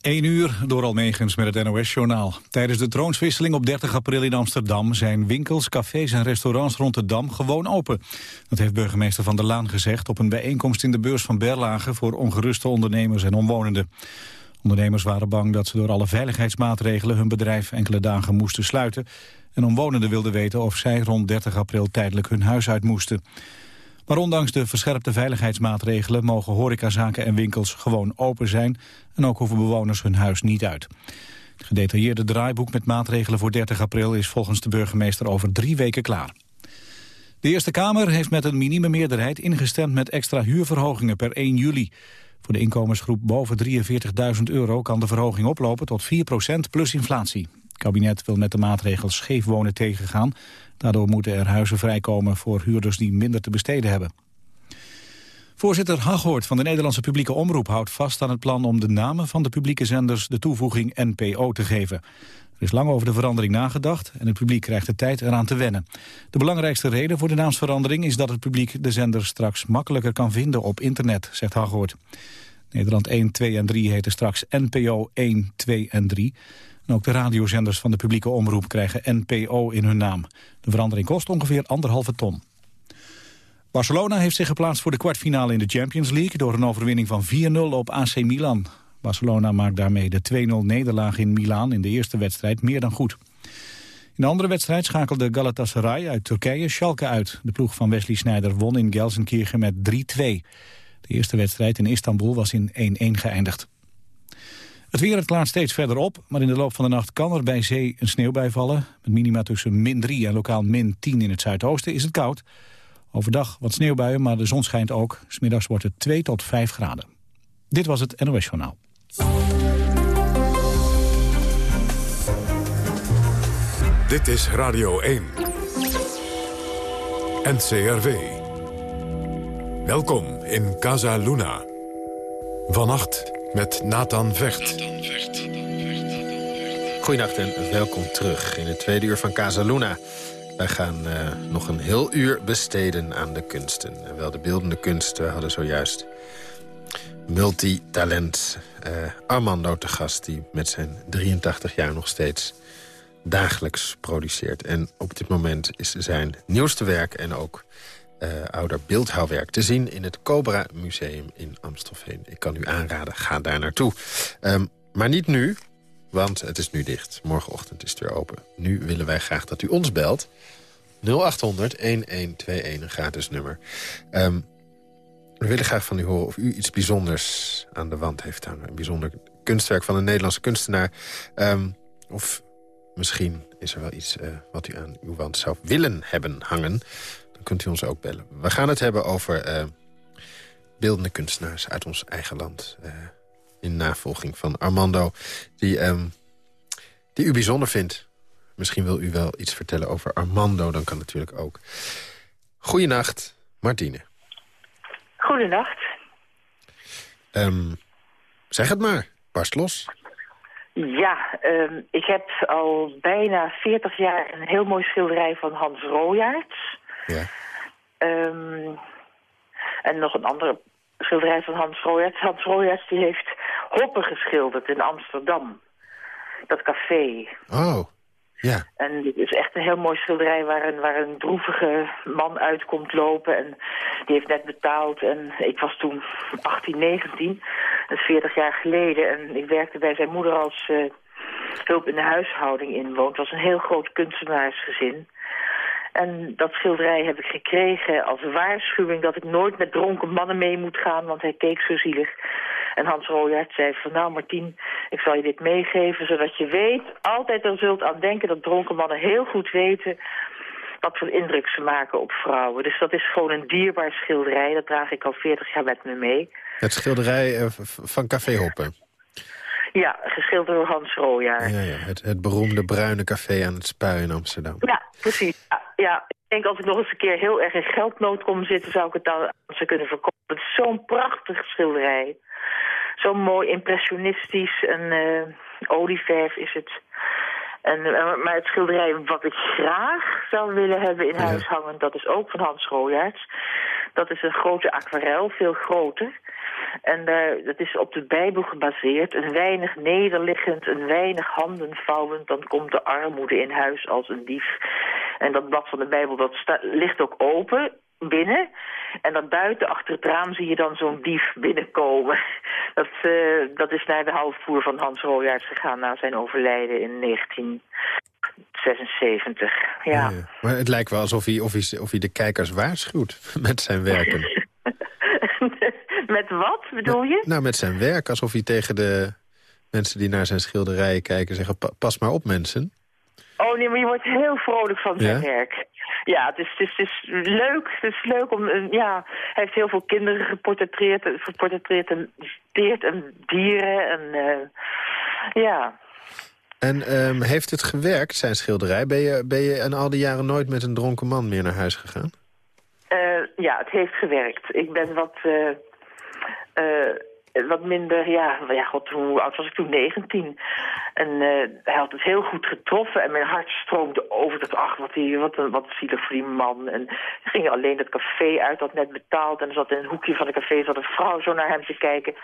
1 uur door Almegens met het NOS-journaal. Tijdens de troonswisseling op 30 april in Amsterdam... zijn winkels, cafés en restaurants rond de Dam gewoon open. Dat heeft burgemeester Van der Laan gezegd... op een bijeenkomst in de beurs van Berlage... voor ongeruste ondernemers en omwonenden. Ondernemers waren bang dat ze door alle veiligheidsmaatregelen... hun bedrijf enkele dagen moesten sluiten. En omwonenden wilden weten of zij rond 30 april tijdelijk hun huis uit moesten. Maar ondanks de verscherpte veiligheidsmaatregelen mogen horecazaken en winkels gewoon open zijn en ook hoeven bewoners hun huis niet uit. Het gedetailleerde draaiboek met maatregelen voor 30 april is volgens de burgemeester over drie weken klaar. De Eerste Kamer heeft met een minieme meerderheid ingestemd met extra huurverhogingen per 1 juli. Voor de inkomensgroep boven 43.000 euro kan de verhoging oplopen tot 4% plus inflatie. Het kabinet wil met de maatregels scheef wonen tegengaan. Daardoor moeten er huizen vrijkomen voor huurders die minder te besteden hebben. Voorzitter Haghoort van de Nederlandse publieke omroep houdt vast aan het plan om de namen van de publieke zenders de toevoeging NPO te geven. Er is lang over de verandering nagedacht en het publiek krijgt de tijd eraan te wennen. De belangrijkste reden voor de naamsverandering is dat het publiek de zender straks makkelijker kan vinden op internet, zegt Haghoort. Nederland 1, 2 en 3 heten straks NPO 1, 2 en 3 ook de radiozenders van de publieke omroep krijgen NPO in hun naam. De verandering kost ongeveer anderhalve ton. Barcelona heeft zich geplaatst voor de kwartfinale in de Champions League... door een overwinning van 4-0 op AC Milan. Barcelona maakt daarmee de 2-0 nederlaag in Milaan in de eerste wedstrijd meer dan goed. In de andere wedstrijd schakelde Galatasaray uit Turkije Schalke uit. De ploeg van Wesley Sneijder won in Gelsenkirchen met 3-2. De eerste wedstrijd in Istanbul was in 1-1 geëindigd. Het weer klaart steeds verder op, maar in de loop van de nacht kan er bij zee een sneeuwbui vallen. Met minima tussen min 3 en lokaal min 10 in het zuidoosten is het koud. Overdag wat sneeuwbuien, maar de zon schijnt ook. Smiddags wordt het 2 tot 5 graden. Dit was het NOS Journaal. Dit is Radio 1. NCRV. Welkom in Casa Luna. Vannacht met Nathan Vecht. Goedenacht en welkom terug in het tweede uur van Casa Luna. Wij gaan uh, nog een heel uur besteden aan de kunsten. En wel de beeldende kunst. We hadden zojuist multitalent uh, Armando te gast... die met zijn 83 jaar nog steeds dagelijks produceert. En op dit moment is zijn nieuwste werk en ook uh, ouder beeldhouwwerk te zien... in het Cobra Museum in Amstelveen. Ik kan u aanraden, ga daar naartoe. Um, maar niet nu, want het is nu dicht. Morgenochtend is het weer open. Nu willen wij graag dat u ons belt. 0800-1121, een gratis nummer. Um, we willen graag van u horen of u iets bijzonders aan de wand heeft hangen. Een bijzonder kunstwerk van een Nederlandse kunstenaar. Um, of misschien is er wel iets uh, wat u aan uw wand zou willen hebben hangen kunt u ons ook bellen. We gaan het hebben over uh, beeldende kunstenaars uit ons eigen land. Uh, in navolging van Armando, die, um, die u bijzonder vindt. Misschien wil u wel iets vertellen over Armando, dan kan natuurlijk ook. Goedenacht, Martine. Goedenacht. Um, zeg het maar, barst los. Ja, um, ik heb al bijna 40 jaar een heel mooi schilderij van Hans Royaerts. Ja. Um, en nog een andere schilderij van Hans Royaerts. Hans Royaerts die heeft Hoppen geschilderd in Amsterdam. Dat café. Oh, ja. En dit is echt een heel mooi schilderij waar een, waar een droevige man uitkomt lopen. En die heeft net betaald. En ik was toen 18, 19, dat is 40 jaar geleden. En ik werkte bij zijn moeder als uh, hulp in de huishouding inwoont. Het was een heel groot kunstenaarsgezin. En dat schilderij heb ik gekregen als waarschuwing dat ik nooit met dronken mannen mee moet gaan, want hij keek zo zielig. En Hans Royaert zei van nou Martien, ik zal je dit meegeven zodat je weet, altijd er zult aan denken dat dronken mannen heel goed weten wat voor indruk ze maken op vrouwen. Dus dat is gewoon een dierbaar schilderij, dat draag ik al 40 jaar met me mee. Het schilderij uh, van Café Hopper? Ja, geschilderd door Hans Rooijaar. Ja, ja. Het, het beroemde bruine café aan het Spui in Amsterdam. Ja, precies. Ja, ik denk als ik nog eens een keer heel erg in geldnood kom zitten... zou ik het dan aan ze kunnen verkopen. Het is zo'n prachtig schilderij. Zo mooi impressionistisch en uh, olieverf is het. En, uh, maar het schilderij wat ik graag zou willen hebben in huis hangen... dat is ook van Hans Rooijaerts. Dat is een grote aquarel, veel groter. En uh, dat is op de Bijbel gebaseerd. Een weinig nederliggend, een weinig handen vouwend... dan komt de armoede in huis als een dief. En dat blad van de Bijbel dat ligt ook open binnen. En dan buiten, achter het raam, zie je dan zo'n dief binnenkomen. Dat, uh, dat is naar de halfvoer van Hans Royaerts gegaan na zijn overlijden in 1976. Ja. ja. Maar het lijkt wel alsof hij, of hij, of hij de kijkers waarschuwt met zijn werken. met wat, bedoel je? Nou, met zijn werk. Alsof hij tegen de mensen die naar zijn schilderijen kijken zeggen... pas maar op, mensen. Oh nee, maar je wordt heel vrolijk van zijn werk. Ja, het is, het, is, het is leuk. Het is leuk om... Eh, ja, hij heeft heel veel kinderen geportretteerd, geportretteerd en, en dieren. En, uh, ja. En um, heeft het gewerkt, zijn schilderij? Ben je, ben je in al die jaren nooit met een dronken man meer naar huis gegaan? Uh, ja, het heeft gewerkt. Ik ben wat... Uh, wat minder, ja, ja god, hoe oud was ik toen? 19. En uh, hij had het heel goed getroffen en mijn hart stroomde over. Dat, ach, wat, die, wat, een, wat zielig voor die man. En ging alleen dat café uit, dat net betaald. En er zat in een hoekje van het café zat een vrouw zo naar hem te kijken.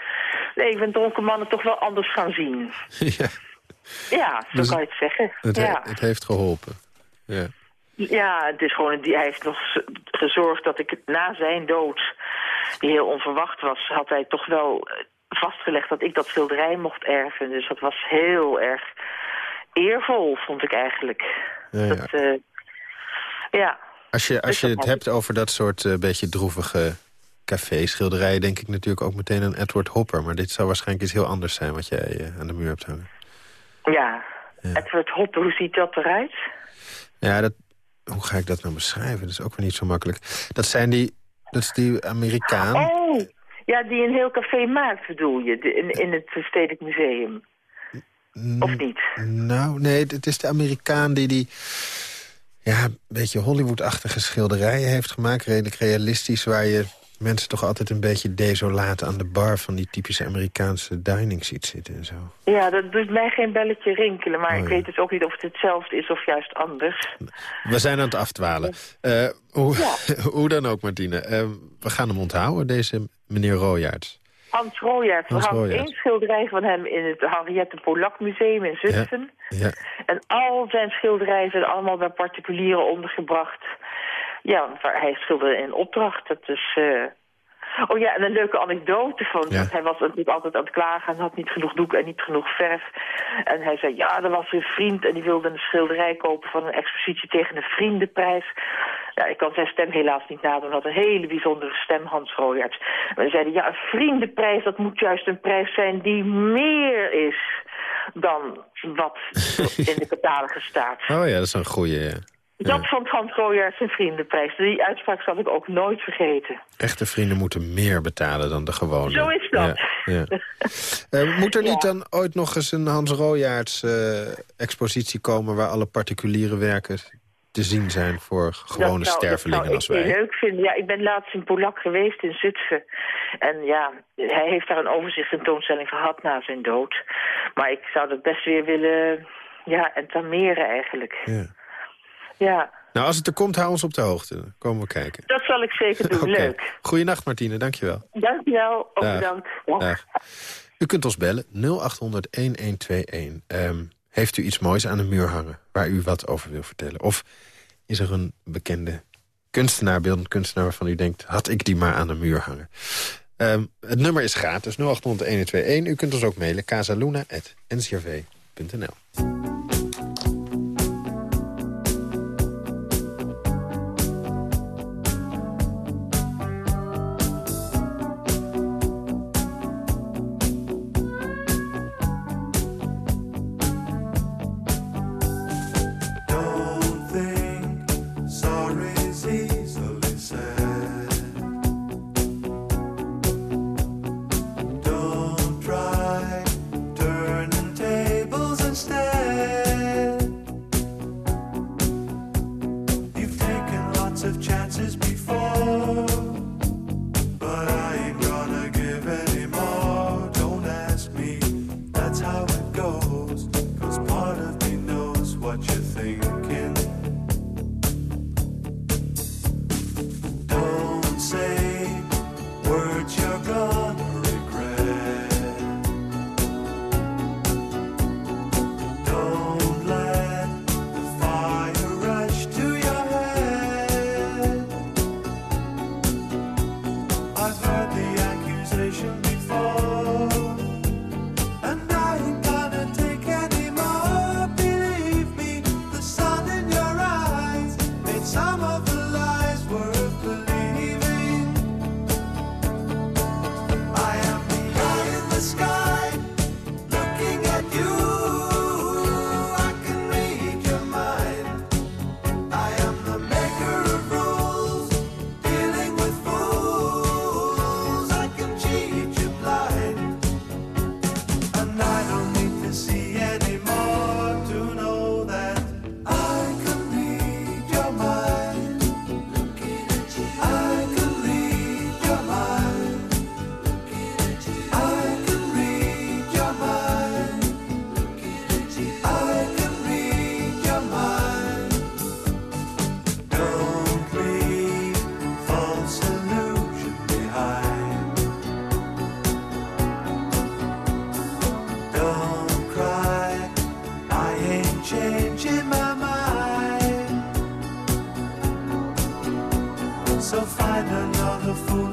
Nee, ik ben dronken mannen toch wel anders gaan zien. Ja, ja zo dus kan je het zeggen. Het, ja. het heeft geholpen. Ja. Ja, het is gewoon, hij heeft nog gezorgd dat ik na zijn dood, die heel onverwacht was, had hij toch wel vastgelegd dat ik dat schilderij mocht erven. Dus dat was heel erg eervol, vond ik eigenlijk. Ja, Dat, uh, ja. Als je, als je het hebt over dat soort uh, beetje droevige café-schilderijen... denk ik natuurlijk ook meteen aan Edward Hopper. Maar dit zou waarschijnlijk iets heel anders zijn wat jij uh, aan de muur hebt hangen. Ja. ja. Edward Hopper, hoe ziet dat eruit? Ja, dat, hoe ga ik dat nou beschrijven? Dat is ook weer niet zo makkelijk. Dat zijn die, dat is die Amerikaan. Oh, ja, die een heel café maakt, bedoel je, in, in het Stedelijk Museum. Of niet? Nou, nee, het is de Amerikaan die die... Ja, een beetje Hollywood-achtige schilderijen heeft gemaakt. Redelijk realistisch, waar je mensen toch altijd een beetje desolaat aan de bar... van die typische Amerikaanse dining ziet zitten en zo. Ja, dat doet mij geen belletje rinkelen. Maar oh, ik weet dus ook niet of het hetzelfde is of juist anders. We zijn aan het afdwalen. Uh, hoe, ja. hoe, dan ook, Martine. Uh, we gaan hem onthouden, deze meneer Royaerts. Hans Royaerts. We hadden één schilderij van hem in het Henriette Polak Museum in Zutphen. Ja, ja. En al zijn schilderijen zijn allemaal bij particulieren ondergebracht. Ja, hij schilderde in opdracht. Dat is... Uh... Oh ja, en een leuke anekdote van. Ja. Hij was natuurlijk altijd aan het klagen en had niet genoeg doek en niet genoeg verf. En hij zei, ja, er was een vriend en die wilde een schilderij kopen van een expositie tegen een vriendenprijs. Ja, ik kan zijn stem helaas niet nadoen. Hij had een hele bijzondere stem, Hans Royaerts. Maar zeiden, ja, een vriendenprijs, dat moet juist een prijs zijn die meer is dan wat in de catalogus staat. Oh ja, dat is een goede, ja. Dat vond Hans Royaerts zijn vriendenprijs. Die uitspraak zal ik ook nooit vergeten. Echte vrienden moeten meer betalen dan de gewone. Zo is dat. Ja, uh, moet er niet dan ooit nog eens een Hans Royaerts uh, expositie komen... waar alle particuliere werken te zien zijn voor gewone stervelingen als wij. Dat zou ik leuk vinden. Ja, ik ben laatst in Polak geweest, in Zutphen. En ja, hij heeft daar een overzicht tentoonstelling gehad na zijn dood. Maar ik zou dat best weer willen ja, entameren eigenlijk. Ja. Ja. Nou, als het er komt, hou ons op de hoogte. Dan komen we kijken. Dat zal ik zeker doen. okay. Leuk. Goeienacht, Martine. Dankjewel. Dankjewel. Ook bedankt. Dag. U kunt ons bellen 0800-1121. Um, heeft u iets moois aan de muur hangen waar u wat over wil vertellen? Of is er een bekende kunstenaar, beeldend kunstenaar... waarvan u denkt, had ik die maar aan de muur hangen? Um, het nummer is gratis, 0800-1121. U kunt ons ook mailen, casaluna.ncrv.nl.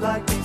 like me.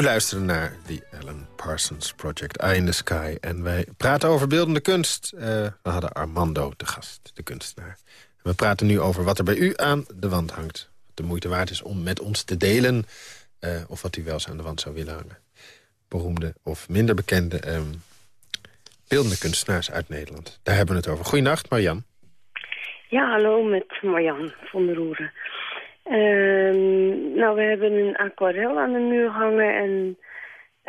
U luistert naar The Alan Parsons Project, Eye in the Sky. En wij praten over beeldende kunst. Uh, we hadden Armando de gast, de kunstenaar. we praten nu over wat er bij u aan de wand hangt. Wat de moeite waard is om met ons te delen. Uh, of wat u wel eens aan de wand zou willen hangen. Beroemde of minder bekende um, beeldende kunstenaars uit Nederland. Daar hebben we het over. Goedenacht, Marjan. Ja, hallo met Marjan van der Roeren. Um, nou, we hebben een aquarel aan de muur hangen en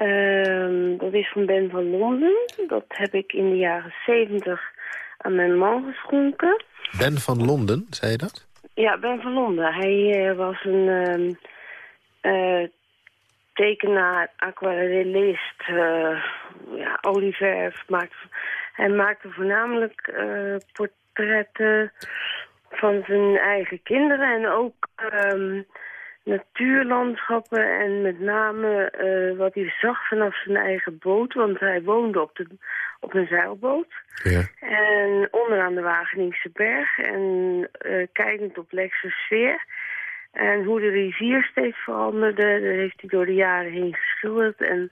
um, dat is van Ben van Londen. Dat heb ik in de jaren zeventig aan mijn man geschonken. Ben van Londen, zei je dat? Ja, Ben van Londen. Hij uh, was een um, uh, tekenaar, aquarellist, uh, ja, olieverf. Maakte, hij maakte voornamelijk portretten van zijn eigen kinderen en ook um, natuurlandschappen en met name uh, wat hij zag vanaf zijn eigen boot, want hij woonde op, de, op een zeilboot. Ja. En onderaan de Wageningse berg en uh, kijkend op Lexersfeer. En hoe de rivier steeds veranderde, dat heeft hij door de jaren heen geschilderd. En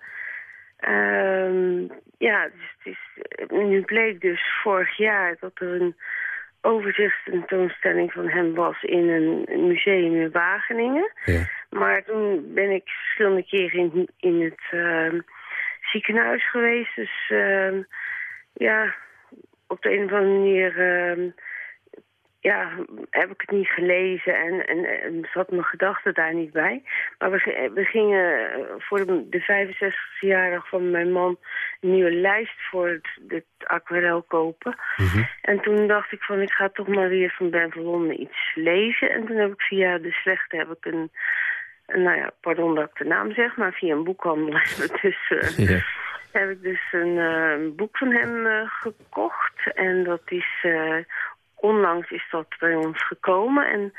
um, ja, dus het is, nu bleek dus vorig jaar dat er een overzichtstentoonstelling van hem was in een museum in Wageningen. Ja. Maar toen ben ik verschillende keren in, in het uh, ziekenhuis geweest. Dus uh, ja, op de een of andere manier uh, ja, heb ik het niet gelezen en, en, en zat mijn gedachten daar niet bij. Maar we, we gingen eh, voor de, de 65e verjaardag van mijn man een nieuwe lijst voor het, het aquarel kopen. Mhm. En toen dacht ik van ik ga toch maar weer van Ben Verlonden iets lezen. En toen heb ik via de slechte heb ik een, nou ja, pardon dat ik de naam zeg, maar via een boekhandel heb ik dus... Uh, Heb ik dus een uh, boek van hem uh, gekocht. En dat is onlangs is dat bij ons gekomen. En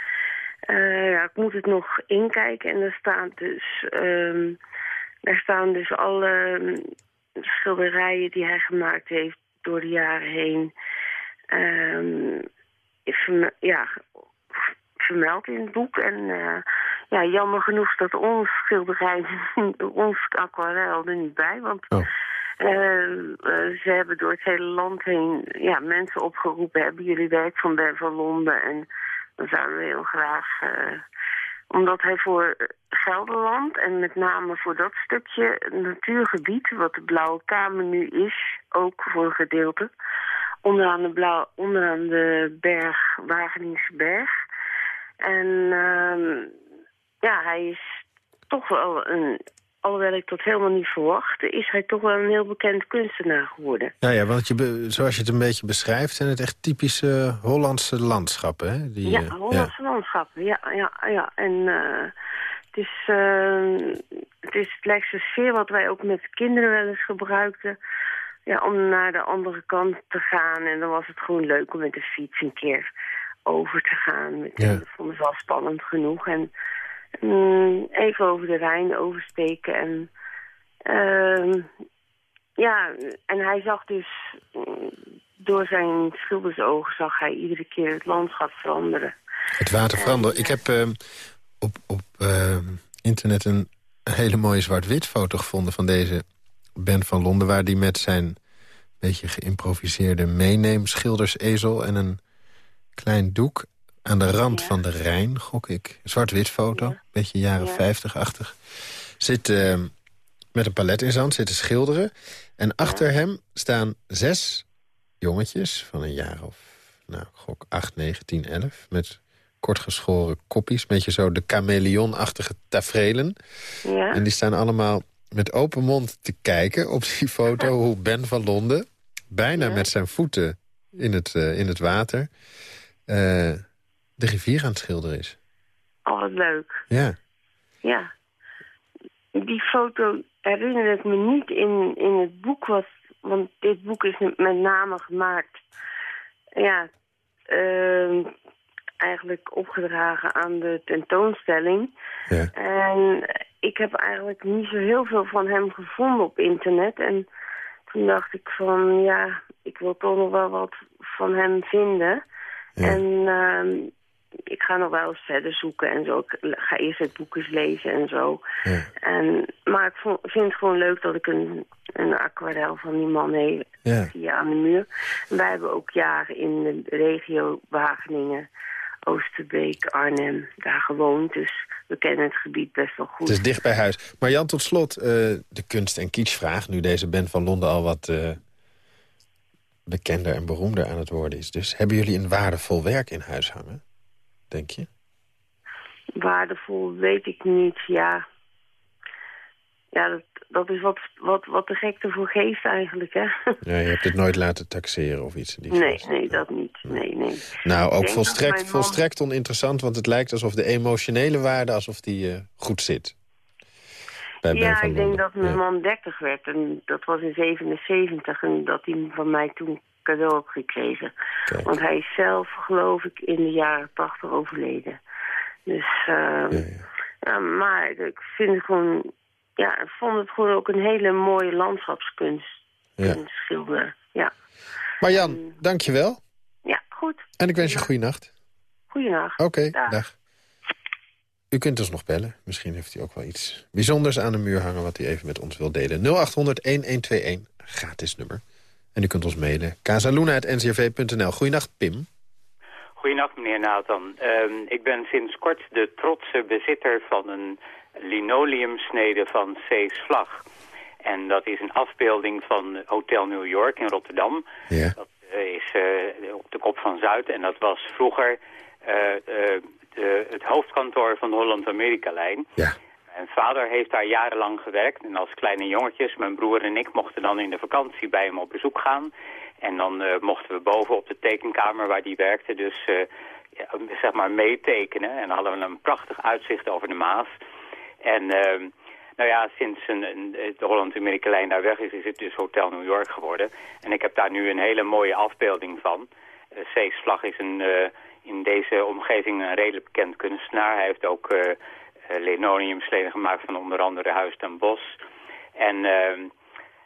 uh, ja, ik moet het nog inkijken. En er staat dus, um, er staan dus alle um, schilderijen die hij gemaakt heeft door de jaren heen. Um, ja, vermeld in het boek. En uh, ja, jammer genoeg dat ons schilderij, ons aquarel er niet bij. Want oh. Uh, ze hebben door het hele land heen ja, mensen opgeroepen. Hebben jullie werk van Ben van Londen? En dan zouden we heel graag... Uh, omdat hij voor Gelderland en met name voor dat stukje natuurgebied... wat de Blauwe Kamer nu is, ook voor een gedeelte... onderaan de, blauw, onderaan de berg, Wageningse berg. En uh, ja, hij is toch wel een alhoewel ik dat helemaal niet verwachtte... is hij toch wel een heel bekend kunstenaar geworden. Ja, ja want je zoals je het een beetje beschrijft... zijn het echt typische Hollandse landschappen, hè? Die, ja, Hollandse landschappen, ja. ja, ja. En uh, het, is, uh, het is het lijkt sfeer wat wij ook met kinderen wel eens gebruikten... Ja, om naar de andere kant te gaan. En dan was het gewoon leuk om met de fiets een keer over te gaan. Met, ja. Dat vond ik wel spannend genoeg. En Mm, even over de Rijn oversteken. En, uh, ja, en hij zag dus, mm, door zijn schildersogen zag hij iedere keer het landschap veranderen. Het water veranderen. Ik heb uh, op, op uh, internet een hele mooie zwart-wit foto gevonden... van deze Ben van Londen... waar die met zijn beetje geïmproviseerde meeneemschildersezel... en een klein doek aan de rand van de Rijn, gok ik. Zwart-wit foto, beetje jaren 50-achtig. Zit uh, met een palet in zand, zit te schilderen. En achter hem staan zes jongetjes van een jaar of... nou, gok 8, 9, 10, 11... met kortgeschoren koppies, beetje zo de chameleonachtige tafereelen. Ja. En die staan allemaal met open mond te kijken op die foto... hoe Ben van Londen, bijna met zijn voeten in het, uh, in het water... Uh, de rivier aan het schilderen is. Oh, wat leuk. Ja. Ja. Die foto herinner ik me niet in, in het boek, wat, want dit boek is met name gemaakt... Ja, uh, eigenlijk opgedragen aan de tentoonstelling. Ja. En ik heb eigenlijk niet zo heel veel van hem gevonden op internet. En toen dacht ik van, ja, ik wil toch nog wel wat van hem vinden. Ja. En uh, ik ga nog wel eens verder zoeken en zo. Ik ga eerst het boek eens lezen en zo. Ja. En, maar ik vond, vind het gewoon leuk dat ik een, een aquarel van die man heb ja. hier aan de muur. En wij hebben ook jaren in de regio Wageningen, Oosterbeek, Arnhem daar gewoond. Dus we kennen het gebied best wel goed. Het is dicht bij huis. Maar Jan, tot slot uh, de kunst- en kitschvraag. Nu deze band van Londen al wat... Uh, bekender en beroemder aan het worden is. Dus hebben jullie een waardevol werk in huis hangen? Denk je? Waardevol weet ik niet, ja. Ja, dat, dat is wat, wat, wat de gek ervoor geeft eigenlijk, hè. Ja, je hebt het nooit laten taxeren of iets. Die nee, nee, dat niet. Nee, nee. Nou, ook volstrekt, volstrekt oninteressant, want het lijkt alsof de emotionele waarde... alsof die uh, goed zit. ja, ik denk dat mijn man 30 werd en dat was in 77 en dat hij van mij toen cadeau heb gekregen. Want hij is zelf, geloof ik, in de jaren tachtig overleden. Dus, uh, ja, ja. ja, maar ik vind het gewoon... Ja, ik vond het gewoon ook een hele mooie landschapskunst. Ja. Schilderen, ja. Marjan, um, dankjewel. Ja, goed. En ik wens je goede nacht. Goeienacht. Oké, dag. dag. U kunt ons nog bellen. Misschien heeft u ook wel iets bijzonders aan de muur hangen... wat u even met ons wil delen. 0800-1121, gratis nummer. En u kunt ons mailen. casaluna.ncrv.nl. Goedenacht, Pim. Goedenacht, meneer Nathan. Uh, ik ben sinds kort de trotse bezitter van een linoleumsnede van Cees Vlag. En dat is een afbeelding van Hotel New York in Rotterdam. Ja. Dat uh, is uh, op de kop van Zuid en dat was vroeger uh, de, het hoofdkantoor van de Holland-Amerika-lijn. Ja. Mijn vader heeft daar jarenlang gewerkt. En als kleine jongetjes, mijn broer en ik, mochten dan in de vakantie bij hem op bezoek gaan. En dan uh, mochten we boven op de tekenkamer waar hij werkte dus ja, zeg maar meetekenen. En dan hadden we een prachtig uitzicht over de Maas. En uh, nou ja, sinds een, de Holland-Amerika lijn daar weg is, is het dus Hotel New York geworden. En ik heb daar nu een hele mooie afbeelding van. Cees Vlag is een, in deze omgeving een redelijk bekend kunstenaar. Hij heeft ook eh, linoleumsleden gemaakt van onder andere Huis ten Bos. En ehm,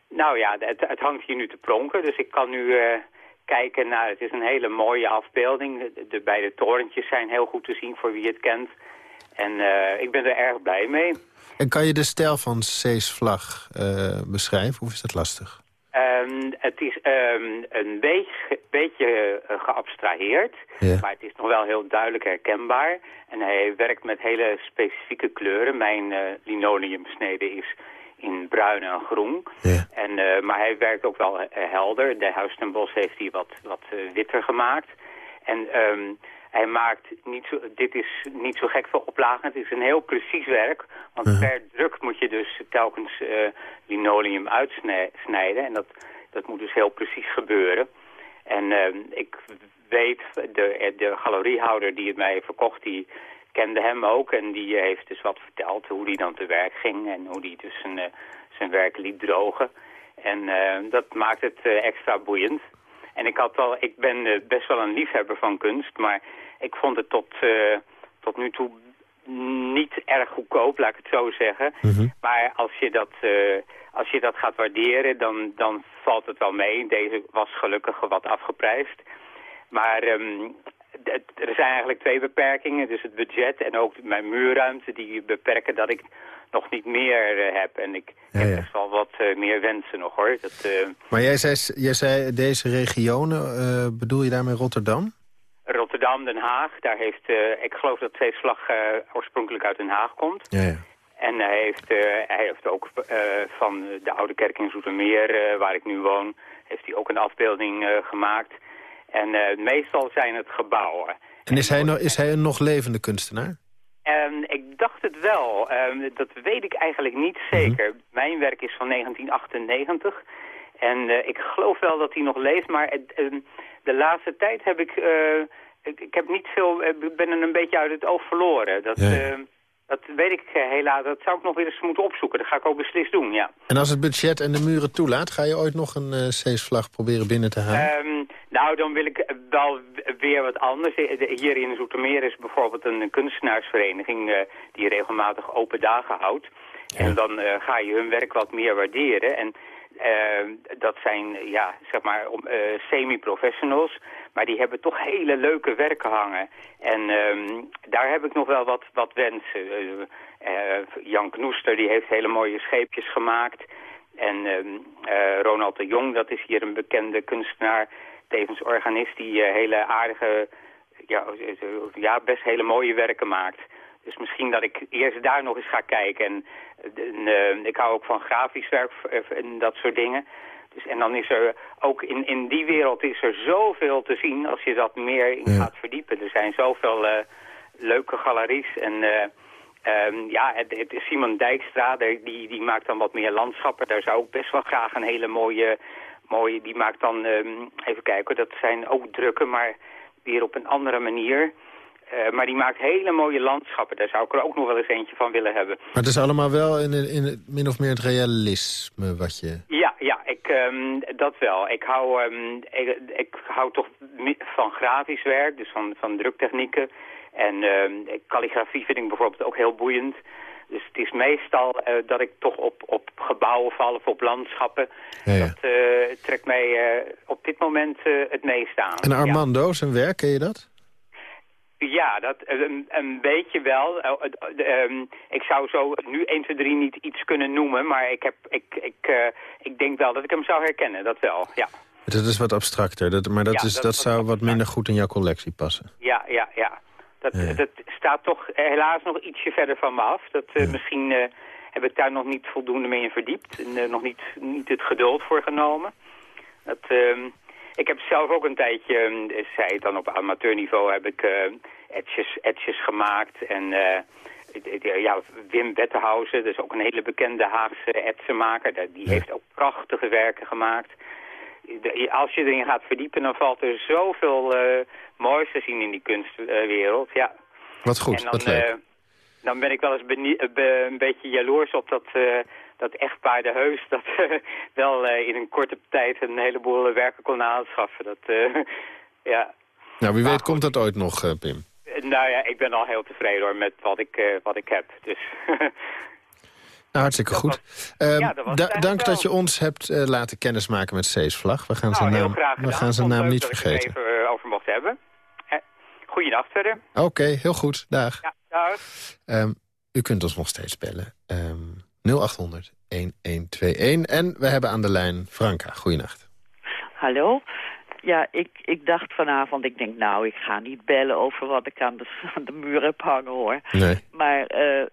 nou ja, het, het, hangt hier nu te pronken, dus ik kan nu eh, kijken naar... Het is een hele mooie afbeelding. De, beide torentjes zijn heel goed te zien voor wie het kent. En eh, ik ben er erg blij mee. En kan je de stijl van Cees vlag beschrijven? Of is dat lastig? Um, het is um, een beetje, beetje uh, geabstraheerd, maar het is nog wel heel duidelijk herkenbaar. En hij werkt met hele specifieke kleuren. Mijn uh, linoleumsnede is in bruin en groen. En, uh, maar hij werkt ook wel helder. De Huis ten Bos heeft hij wat, wat witter gemaakt. En um, hij maakt niet zo, dit is niet zo gek veel oplagen. Het is een heel precies werk. Want uh -huh. per druk moet je dus telkens uh, linoleum uitsnijden. En dat, dat moet dus heel precies gebeuren. En uh, ik weet, de, de galeriehouder die het mij verkocht, die kende hem ook. En die heeft dus wat verteld hoe die dan te werk ging. En hoe die dus zijn, uh, zijn werk liet drogen. En uh, dat maakt het uh, extra boeiend. En ik, had al, ik ben uh, best wel een liefhebber van kunst, maar ik vond het tot, uh, tot nu toe niet erg goedkoop, laat ik het zo zeggen. Mm -hmm. Maar als je dat, uh, als je dat gaat waarderen, dan, dan valt het wel mee. Deze was gelukkig wat afgeprijsd. Maar um, er zijn eigenlijk twee beperkingen. Dus het budget en ook mijn muurruimte die beperken dat ik nog niet meer heb. En ik heb best wel wat meer wensen nog hoor. Dat, maar jij zei, jij zei deze regionen, bedoel je daarmee Rotterdam? Rotterdam, Den Haag. Daar heeft, ik geloof dat Zeeslag oorspronkelijk uit Den Haag komt. Ja, ja. En hij heeft, uh, hij heeft ook uh, van de Oude Kerk in Zoetermeer, uh, waar ik nu woon, heeft hij ook een afbeelding gemaakt. En meestal zijn het gebouwen. En is hij, is hij een nog levende kunstenaar? Um, ik dacht het wel. Um, dat weet ik eigenlijk niet zeker. Mm -hmm. Mijn werk is van 1998. En ik geloof wel dat hij nog leeft, maar de laatste tijd heb ik... ik, ik heb niet veel, ik ben er een beetje uit het oog verloren. Dat, ja. Dat weet ik eh, helaas. Dat zou ik nog weer eens moeten opzoeken. Dat ga ik ook beslist doen, ja. En als het budget en de muren toelaat, ga je ooit nog een uh, zeesvlag proberen binnen te halen? Um, nou, dan wil ik wel weer wat anders. Hier in Zoetermeer is bijvoorbeeld een kunstenaarsvereniging uh, die regelmatig open dagen houdt. Ja. En dan uh, ga je hun werk wat meer waarderen. En dat zijn, ja, zeg maar, uh, semi-professionals. Maar die hebben toch hele leuke werken hangen. En um, daar heb ik nog wel wat, wat wensen. Uh, Jan Knoester die heeft hele mooie scheepjes gemaakt. En um, Ronald de Jong, dat is hier een bekende kunstenaar, tevens organist, die hele aardige, ja, ja, best hele mooie werken maakt. Dus misschien dat ik eerst daar nog eens ga kijken. En, en ik hou ook van grafisch werk en dat soort dingen. Dus, en dan is er ook in, in die wereld is er zoveel te zien als je dat meer in gaat verdiepen. Er zijn zoveel uh, leuke galeries en... Uh, um, ja, het, het is Simon Dijkstra, die, die maakt dan wat meer landschappen. Daar zou ik best wel graag een hele mooie... mooie die maakt dan, um, even kijken, dat zijn ook drukken, maar weer op een andere manier. Uh, maar die maakt hele mooie landschappen. Daar zou ik er ook nog wel eens eentje van willen hebben. Maar het is allemaal wel in, in min of meer het realisme wat je... Ja, ja ik, um, dat wel. Ik hou, um, ik, ik, hou toch van grafisch werk, dus van, van druktechnieken. En um, calligrafie vind ik bijvoorbeeld ook heel boeiend. Dus het is meestal uh, dat ik toch op, op gebouwen val of op landschappen. Ja, ja. Dat uh, trekt mij op dit moment het meest aan. En Armando, ja. zijn werk, ken je dat? Ja, dat, een, een beetje wel. Um, ik zou zo nu 1, 2, 3 niet iets kunnen noemen, maar ik, heb, ik, ik, uh, ik denk wel dat ik hem zou herkennen, dat wel, ja. Dat is wat abstracter, dat, maar dat, ja, is, dat, dat zou wat minder goed in jouw collectie passen. Ja, ja, ja. Dat, ja. dat staat toch helaas nog ietsje verder van me af. Dat, uh, Misschien uh, heb ik daar nog niet voldoende mee in verdiept en nog niet, niet het geduld voor genomen. Dat... Uh, ik heb zelf ook een tijdje, zei het dan op amateurniveau, heb ik uh, etjes, etjes gemaakt. En uh, ja, Wim Wetterhausen, dus ook een hele bekende Haagse etsenmaker. Die heeft ook prachtige werken gemaakt. Als je erin gaat verdiepen, dan valt er zoveel uh, moois te zien in die kunstwereld. ja. Wat goed, dan, wat leuk. dan ben ik wel eens een beetje jaloers op dat dat echtpaar de Heus dat uh, wel uh, in een korte tijd een heleboel werken kon aanschaffen. Dat, ja. Nou, wie weet komt dat ooit nog, Pim. Nou ja, ik ben al heel tevreden hoor met wat ik, wat ik heb. Dus... Nou, hartstikke goed. Was, ja, dat da dank wel. dat je ons hebt uh, laten kennismaken met Cees Vlag. We gaan nou, zijn naam, we gaan zijn naam niet vergeten. Ik even over mocht hebben. Eh, goeiedag verder. Oké, okay, heel goed. Dag. Ja, dag. Um, u kunt ons nog steeds bellen. Um, 0800 1121. En we hebben aan de lijn Franka. Goeienacht. Hallo. Ja, ik, ik dacht vanavond, ik denk nou, ik ga niet bellen over wat ik aan de, aan de muur heb hangen hoor. Nee. Maar uh,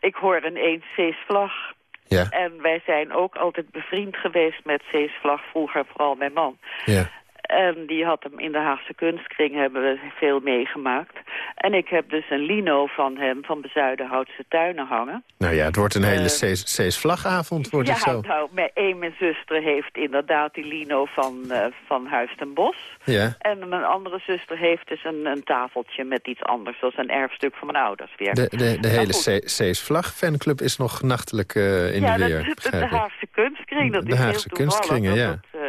ik hoor een Ceesvlag. Ja. En wij zijn ook altijd bevriend geweest met Ceesvlag, vroeger vooral mijn man. Ja. En die had hem in de Haagse kunstkring, hebben we veel meegemaakt. En ik heb dus een lino van hem van Bezuidenhoutse tuinen hangen. Nou ja, het wordt een hele uh, Cees-vlagavond, wordt ja, het zo. nou, mijn, een, mijn zuster heeft inderdaad die lino van, uh, van Huis ten Bos. Ja. En mijn andere zuster heeft dus een, een tafeltje met iets anders, zoals een erfstuk van mijn ouders weer. De, de, de hele Cees-vlag-fanclub is nog nachtelijk uh, in ja, de weer. Ja, de, de Haagse kunstkring, dat de is Haagse heel kunstkringen, ja. Dat,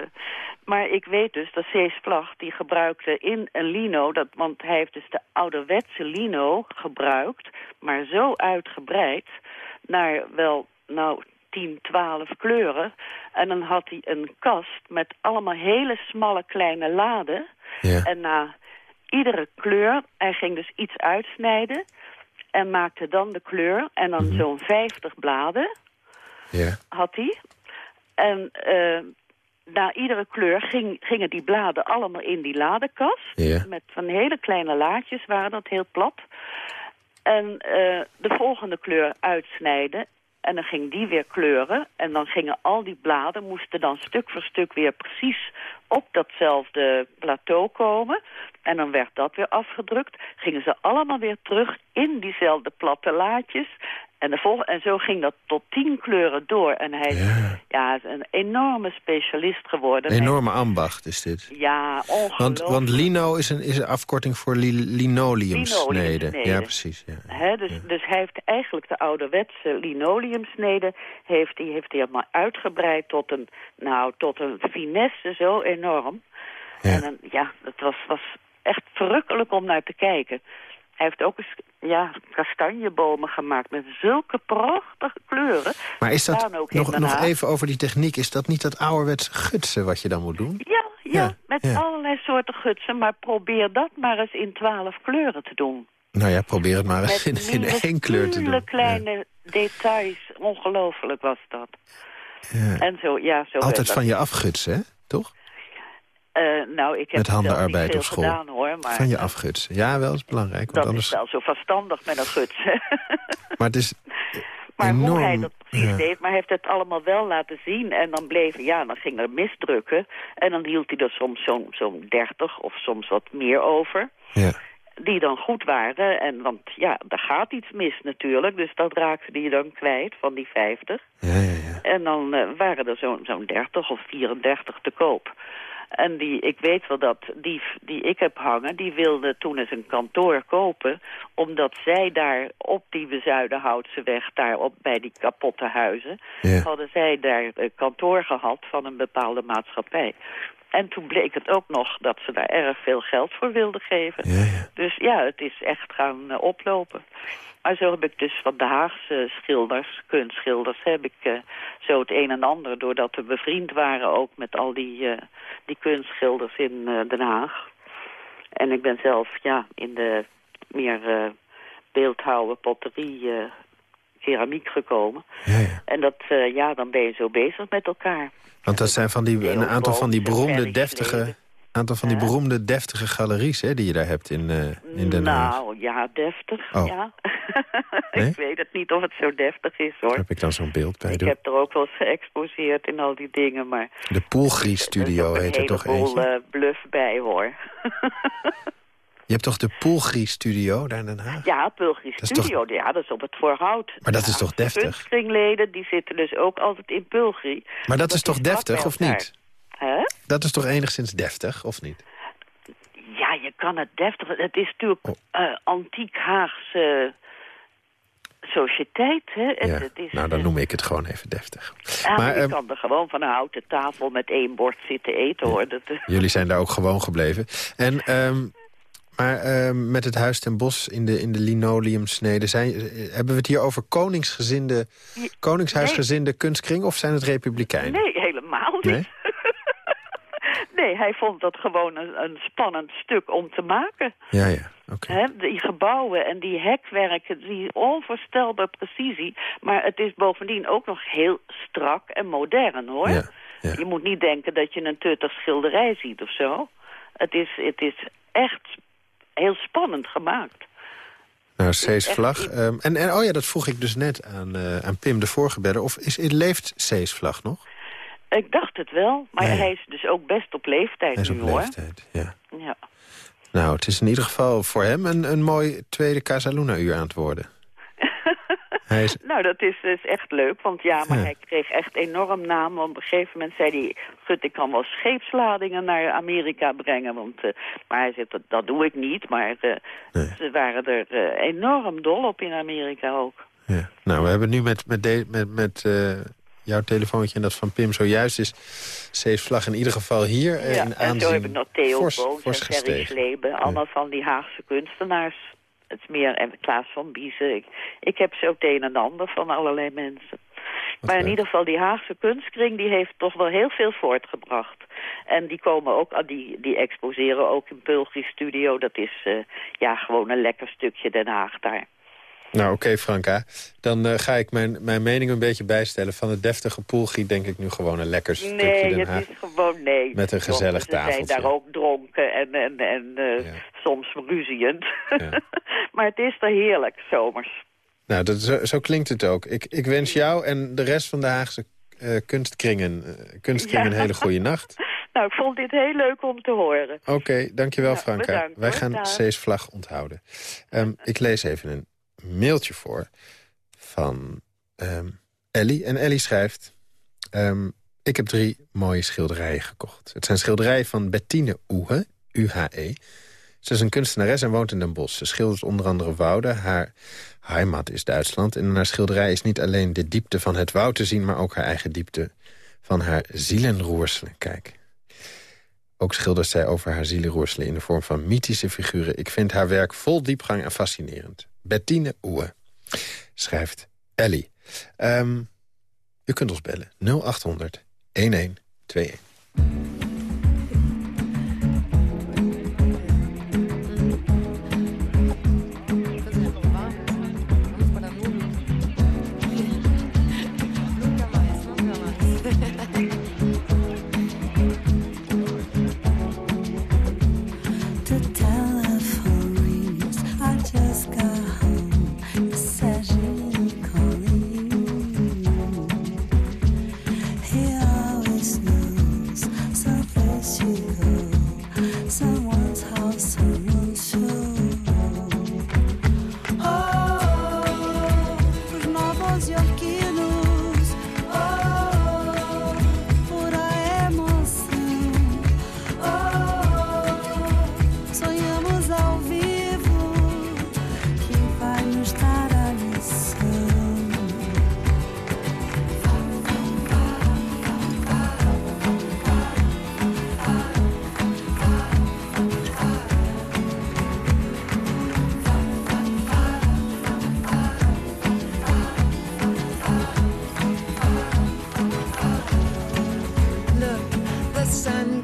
maar ik weet dus dat Cees Vlag, die gebruikte in een lino... Dat, want hij heeft dus de ouderwetse lino gebruikt... maar zo uitgebreid naar wel, nou, 10, 12 kleuren. En dan had hij een kast met allemaal hele smalle kleine laden. Ja. En na iedere kleur, hij ging dus iets uitsnijden... en maakte dan de kleur en dan Mhm. zo'n 50 bladen Ja. had hij. En eh, na iedere kleur ging, gingen die bladen allemaal in die ladekast. Ja. Met van hele kleine laadjes waren dat, heel plat. En eh, de volgende kleur uitsnijden. En dan ging die weer kleuren. En dan gingen al die bladen, moesten dan stuk voor stuk weer precies op datzelfde plateau komen. En dan werd dat weer afgedrukt. Gingen ze allemaal weer terug in diezelfde platte laadjes. En, de volgende, en zo ging dat tot tien kleuren door. En hij is, Ja. ja, is een enorme specialist geworden. Een enorme ambacht is dit. Ja, ongelooflijk. Want, want lino is een, is een afkorting voor li linoleumsnede. Linoleumsnede. Ja, precies. Ja. Hè, dus, dus hij heeft eigenlijk de ouderwetse linoleumsnede... heeft hij heeft hij helemaal uitgebreid tot een, nou, tot een finesse zo enorm. Ja. En een, ja, het was, was echt verrukkelijk om naar te kijken. Hij heeft ook eens ja, kastanjebomen gemaakt met zulke prachtige kleuren. Maar is dat, ook nog, nog even over die techniek, is dat niet dat ouderwets gutsen wat je dan moet doen? Ja, ja, Ja, met ja. allerlei soorten gutsen. Maar probeer dat maar eens in twaalf kleuren te doen. Nou ja, probeer het maar eens in, Met in één kleur te doen. minuscule kleine details. Ongelooflijk was dat. Ja. En zo, ja, zo Altijd van je afgutsen, hè? toch? Eh, nou, ik heb Met handenarbeid op school. gedaan, hoor. Maar Van je afgutsen. Ja, wel is belangrijk. Want dat anders, is wel zo verstandig met een guts. Maar het is maar enorm... hoe hij dat precies ja. deed, maar hij heeft het allemaal wel laten zien. En dan bleven, ja, dan ging er misdrukken. En dan hield hij er soms zo'n zo'n 30 of soms wat meer over. Ja. die dan goed waren. En, want ja, daar gaat iets mis natuurlijk. Dus dat raakte die dan kwijt van die 50. Ja, ja, ja. En dan eh, waren er zo'n zo'n 30 of 34 te koop. En die, ik weet wel dat die, die ik heb hangen, die wilde toen eens een kantoor kopen. Omdat zij daar op die Bezuidenhoutse weg, daar op, bij die kapotte huizen, Ja. hadden zij daar een kantoor gehad van een bepaalde maatschappij. En toen bleek het ook nog dat ze daar erg veel geld voor wilden geven. Ja, ja. Dus ja, het is echt gaan eh, oplopen. Maar zo heb ik dus van de Haagse schilders, kunstschilders, heb ik eh, zo het een en ander... doordat we bevriend waren ook met al die, eh, die kunstschilders in eh, Den Haag. En ik ben zelf ja, in de meer beeldhouwen, potterie, keramiek gekomen. ja, ja. En dat, ja, dan ben je zo bezig met elkaar. Want dat zijn van die, een aantal van die beroemde, deftige... aantal van die beroemde, deftige galeries hè, die je daar hebt in, eh, in Den Haag. Nou, ja, deftig, Oh. ja. Nee? ik weet het niet of het zo deftig is, hoor. Heb ik dan zo'n beeld bij. Ik De, heb er ook wel eens geëxposeerd in al die dingen, maar... de Poelgrie Studio er is ook heet er toch een heleboel eentje? eh, bluff bij, hoor. Je hebt toch de Poelgrie Studio daar in Den Haag? ja, Pulgri is Studio, ja, dat is op het voorhout. Maar dat is toch deftig? Kunstkringleden, die zitten dus ook altijd in Pulgri. Maar dat is toch deftig, of niet? Dat is toch enigszins deftig, of niet? Ja, je kan het deftig... Het is natuurlijk Oh. eh, antiek Haagse sociëteit, hè. Het, Ja. het is, Nou, dan eh, noem ik het gewoon even deftig. Ja, maar je ehm, kan er gewoon van een houten tafel met één bord zitten eten, hoor. Dat, eh, jullie zijn daar ook gewoon gebleven. En, ehm, maar ehm, met het Huis ten Bos in de, in de linoleumsnede... Zijn, eh, hebben we het hier over koningsgezinde, koningshuisgezinde kunstkring... of zijn het republikeinen? Nee, helemaal niet. Nee? Nee, hij vond dat gewoon een, een spannend stuk om te maken. Ja, ja, oké. Hè, die gebouwen en die hekwerken, die onvoorstelbare precisie. Maar het is bovendien ook nog heel strak en modern, hoor. Ja, ja. Je moet niet denken dat je een tuttig schilderij ziet of zo. Het is, het is echt heel spannend gemaakt. Nou, Cees vlag. ehm, en, en oh ja, dat vroeg ik dus net aan, eh, aan Pim, de vorige beller. Of is, leeft Cees vlag nog? Ik dacht het wel, maar hij is dus ook best op leeftijd Hij is nu, op hoor. leeftijd, ja. Ja. Nou, het is in ieder geval voor hem een, een mooi tweede Casaluna-uur aan het worden. Hij is, Nou, dat is, is echt leuk, want ja, maar Ja. hij kreeg echt enorm naam. Want op een gegeven moment zei hij, gut, ik kan wel scheepsladingen naar Amerika brengen. Want, eh, maar hij zegt, dat, dat doe ik niet. Maar eh, Nee. ze waren er eh, enorm dol op in Amerika ook. ja. Nou, we hebben nu met, met, de- met, met jouw telefoontje en dat van Pim zojuist is Cees vlag in ieder geval hier eh, ja, en zo aanzien heb ik nog Theo fors- Boons en fors gestegen. Sleben. Allemaal van die Haagse kunstenaars. Het is meer, en Klaas van Biezen. Ik, ik heb zo het een en ander van allerlei mensen. maar in ieder geval die Haagse kunstkring... die heeft toch wel heel veel voortgebracht. En die komen ook, ah, die, die exposeren ook in Pulgri Studio. Dat is uh, ja, gewoon een lekker stukje Den Haag daar. Nou, oké, Franka. Dan uh, ga ik mijn, mijn mening een beetje bijstellen. Van het deftige poelgiet denk ik nu gewoon een lekker stukje Nee, het is gewoon nee. Met een gezellig tafeltje. Ze zijn daar ook dronken en, en, en uh, ja. soms ruziend. Ja. maar het is er heerlijk, zomers. Nou, dat, zo, zo, klinkt het ook. Ik, ik wens jou en de rest van de Haagse uh, kunstkringen, kunstkringen een hele goede nacht. Nou, ik vond dit heel leuk om te horen. Oké, okay, dankjewel Franka. Bedankt, Wij gaan Cees vlag onthouden. Um, ik lees even een mailtje voor van um, Ellie. En Ellie schrijft... Um, ik heb drie mooie schilderijen gekocht. Het zijn schilderijen van Bettine Oehe, U-H-E. Ze is een kunstenares en woont in Den Bosch. Ze schildert onder andere wouden. Haar heimat is Duitsland. En in haar schilderij is niet alleen de diepte van het woud te zien... maar ook haar eigen diepte van haar zielenroerselen. Kijk, ook schildert zij over haar zielenroerselen in de vorm van mythische figuren. Ik vind haar werk vol diepgang en fascinerend. Bettine Oe schrijft Ellie. Um, u kunt ons bellen 0800 1121.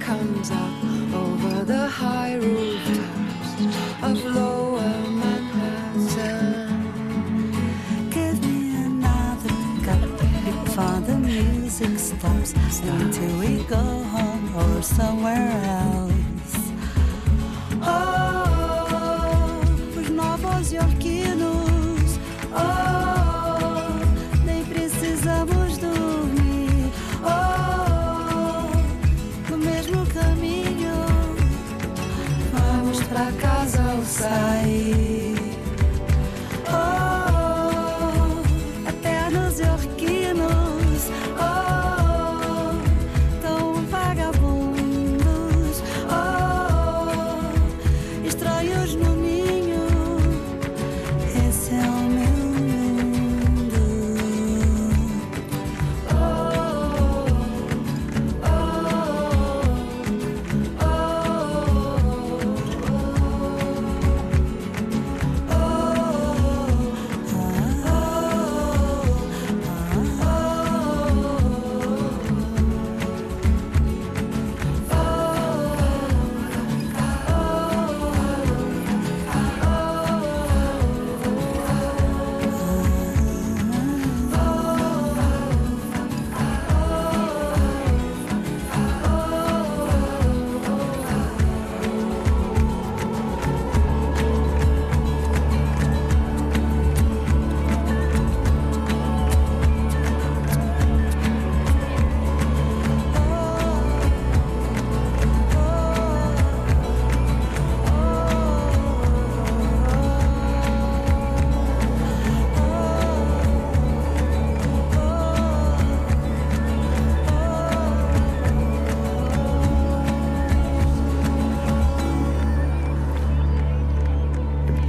comes up over the high rooftops of lower Manhattan. Give me another cup before the music stops until we go home or somewhere else.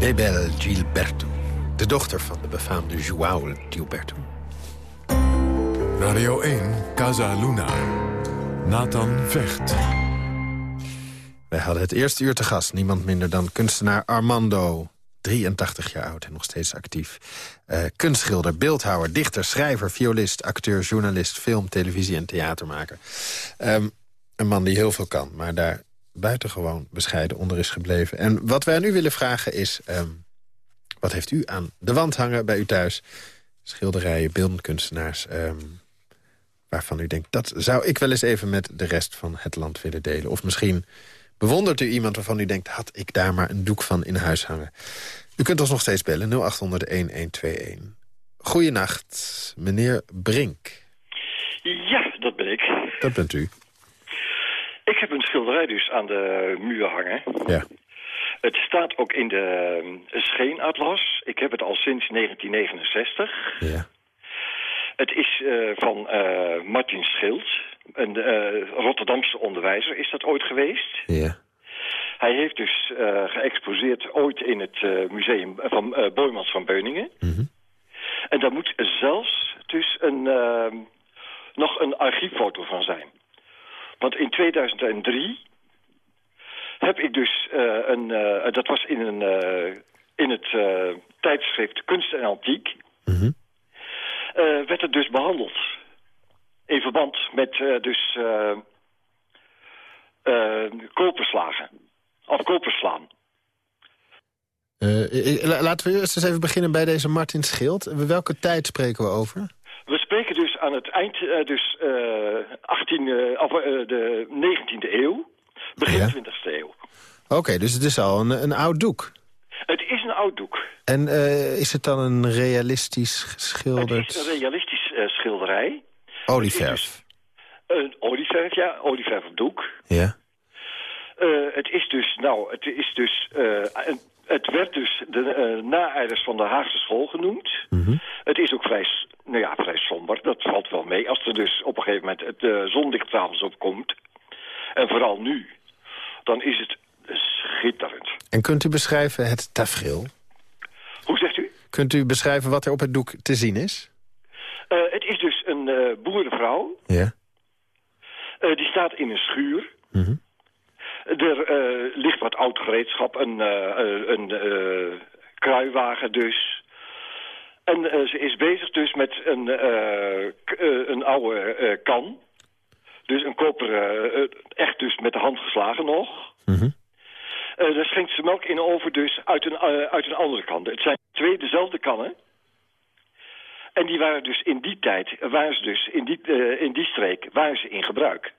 Bebel Gilberto. De dochter van de befaamde João Gilberto. Radio 1, Casa Luna. Nathan Vecht. Wij hadden het eerste uur te gast. Niemand minder dan kunstenaar Armando 83 jaar oud en nog steeds actief. Uh, kunstschilder, beeldhouwer, dichter, schrijver, violist... acteur, journalist, film, televisie en theatermaker. Um, een man die heel veel kan, maar daar buitengewoon bescheiden onder is gebleven. En wat wij nu willen vragen is... Um, wat heeft u aan de wand hangen bij u thuis? Schilderijen, beeldend kunstenaars... Um, waarvan u denkt, dat zou ik wel eens even met de rest van het land willen delen. Of misschien bewondert u iemand waarvan u denkt... had ik daar maar een doek van in huis hangen. U kunt ons nog steeds bellen, 0800-1121. Goeienacht, meneer Brink. Ja, dat ben ik. Dat bent u. Ik heb een schilderij dus aan de muur hangen. Ja. Het staat ook in de uh, scheenatlas. Ik heb het al sinds 1969. Ja. Het is uh, van uh, Martin Schild, een uh, Rotterdamse onderwijzer is dat ooit geweest. Ja. Hij heeft dus geëxposeerd ooit in het museum van Boymans van Beuningen. Mm -hmm. En daar moet zelfs dus een, nog een archieffoto van zijn. Want in 2003 heb ik dus een... dat was in, een, in het tijdschrift Kunst en Antiek... Mm -hmm. Uh, werd het dus behandeld. In verband met dus koperslagen. Of koperslaan. laten we eerst eens even beginnen bij deze Martin Schild. Welke tijd spreken we over? We spreken dus aan het eind, dus 18, of, de 19e eeuw, begin ja. 20e eeuw. Oké, okay, dus het is al een, een oud doek. Het is een oud doek. En uh, is het dan een realistisch geschilderd... Het is een realistisch uh, schilderij. Olieverf. Dus een olieverf, ja. Olieverf op doek. Ja. Uh, het is dus, nou, het is dus... het werd dus de naeiders van de Haagse school genoemd. Mm -hmm. Het is ook vrij, nou ja, vrij somber. Dat valt wel mee. Als er dus op een gegeven moment het uh, zonlicht s'avonds opkomt. En vooral nu. Dan is het schitterend. En kunt u beschrijven het tafereel? Hoe zegt u? Kunt u beschrijven wat er op het doek te zien is? Uh, het is dus een uh, boerenvrouw. Ja. Uh, die staat in een schuur. Mm -hmm. Er ligt wat oud gereedschap, een, een kruiwagen dus. En ze is bezig dus met een, een oude kan. Dus een koperen, echt dus met de hand geslagen nog. Mm -hmm. Daar schenkt ze melk in over dus uit een, uit een andere kant. Het zijn twee dezelfde kannen. En die waren dus in die tijd, waren ze dus in die, uh, in die streek, waren ze in gebruik.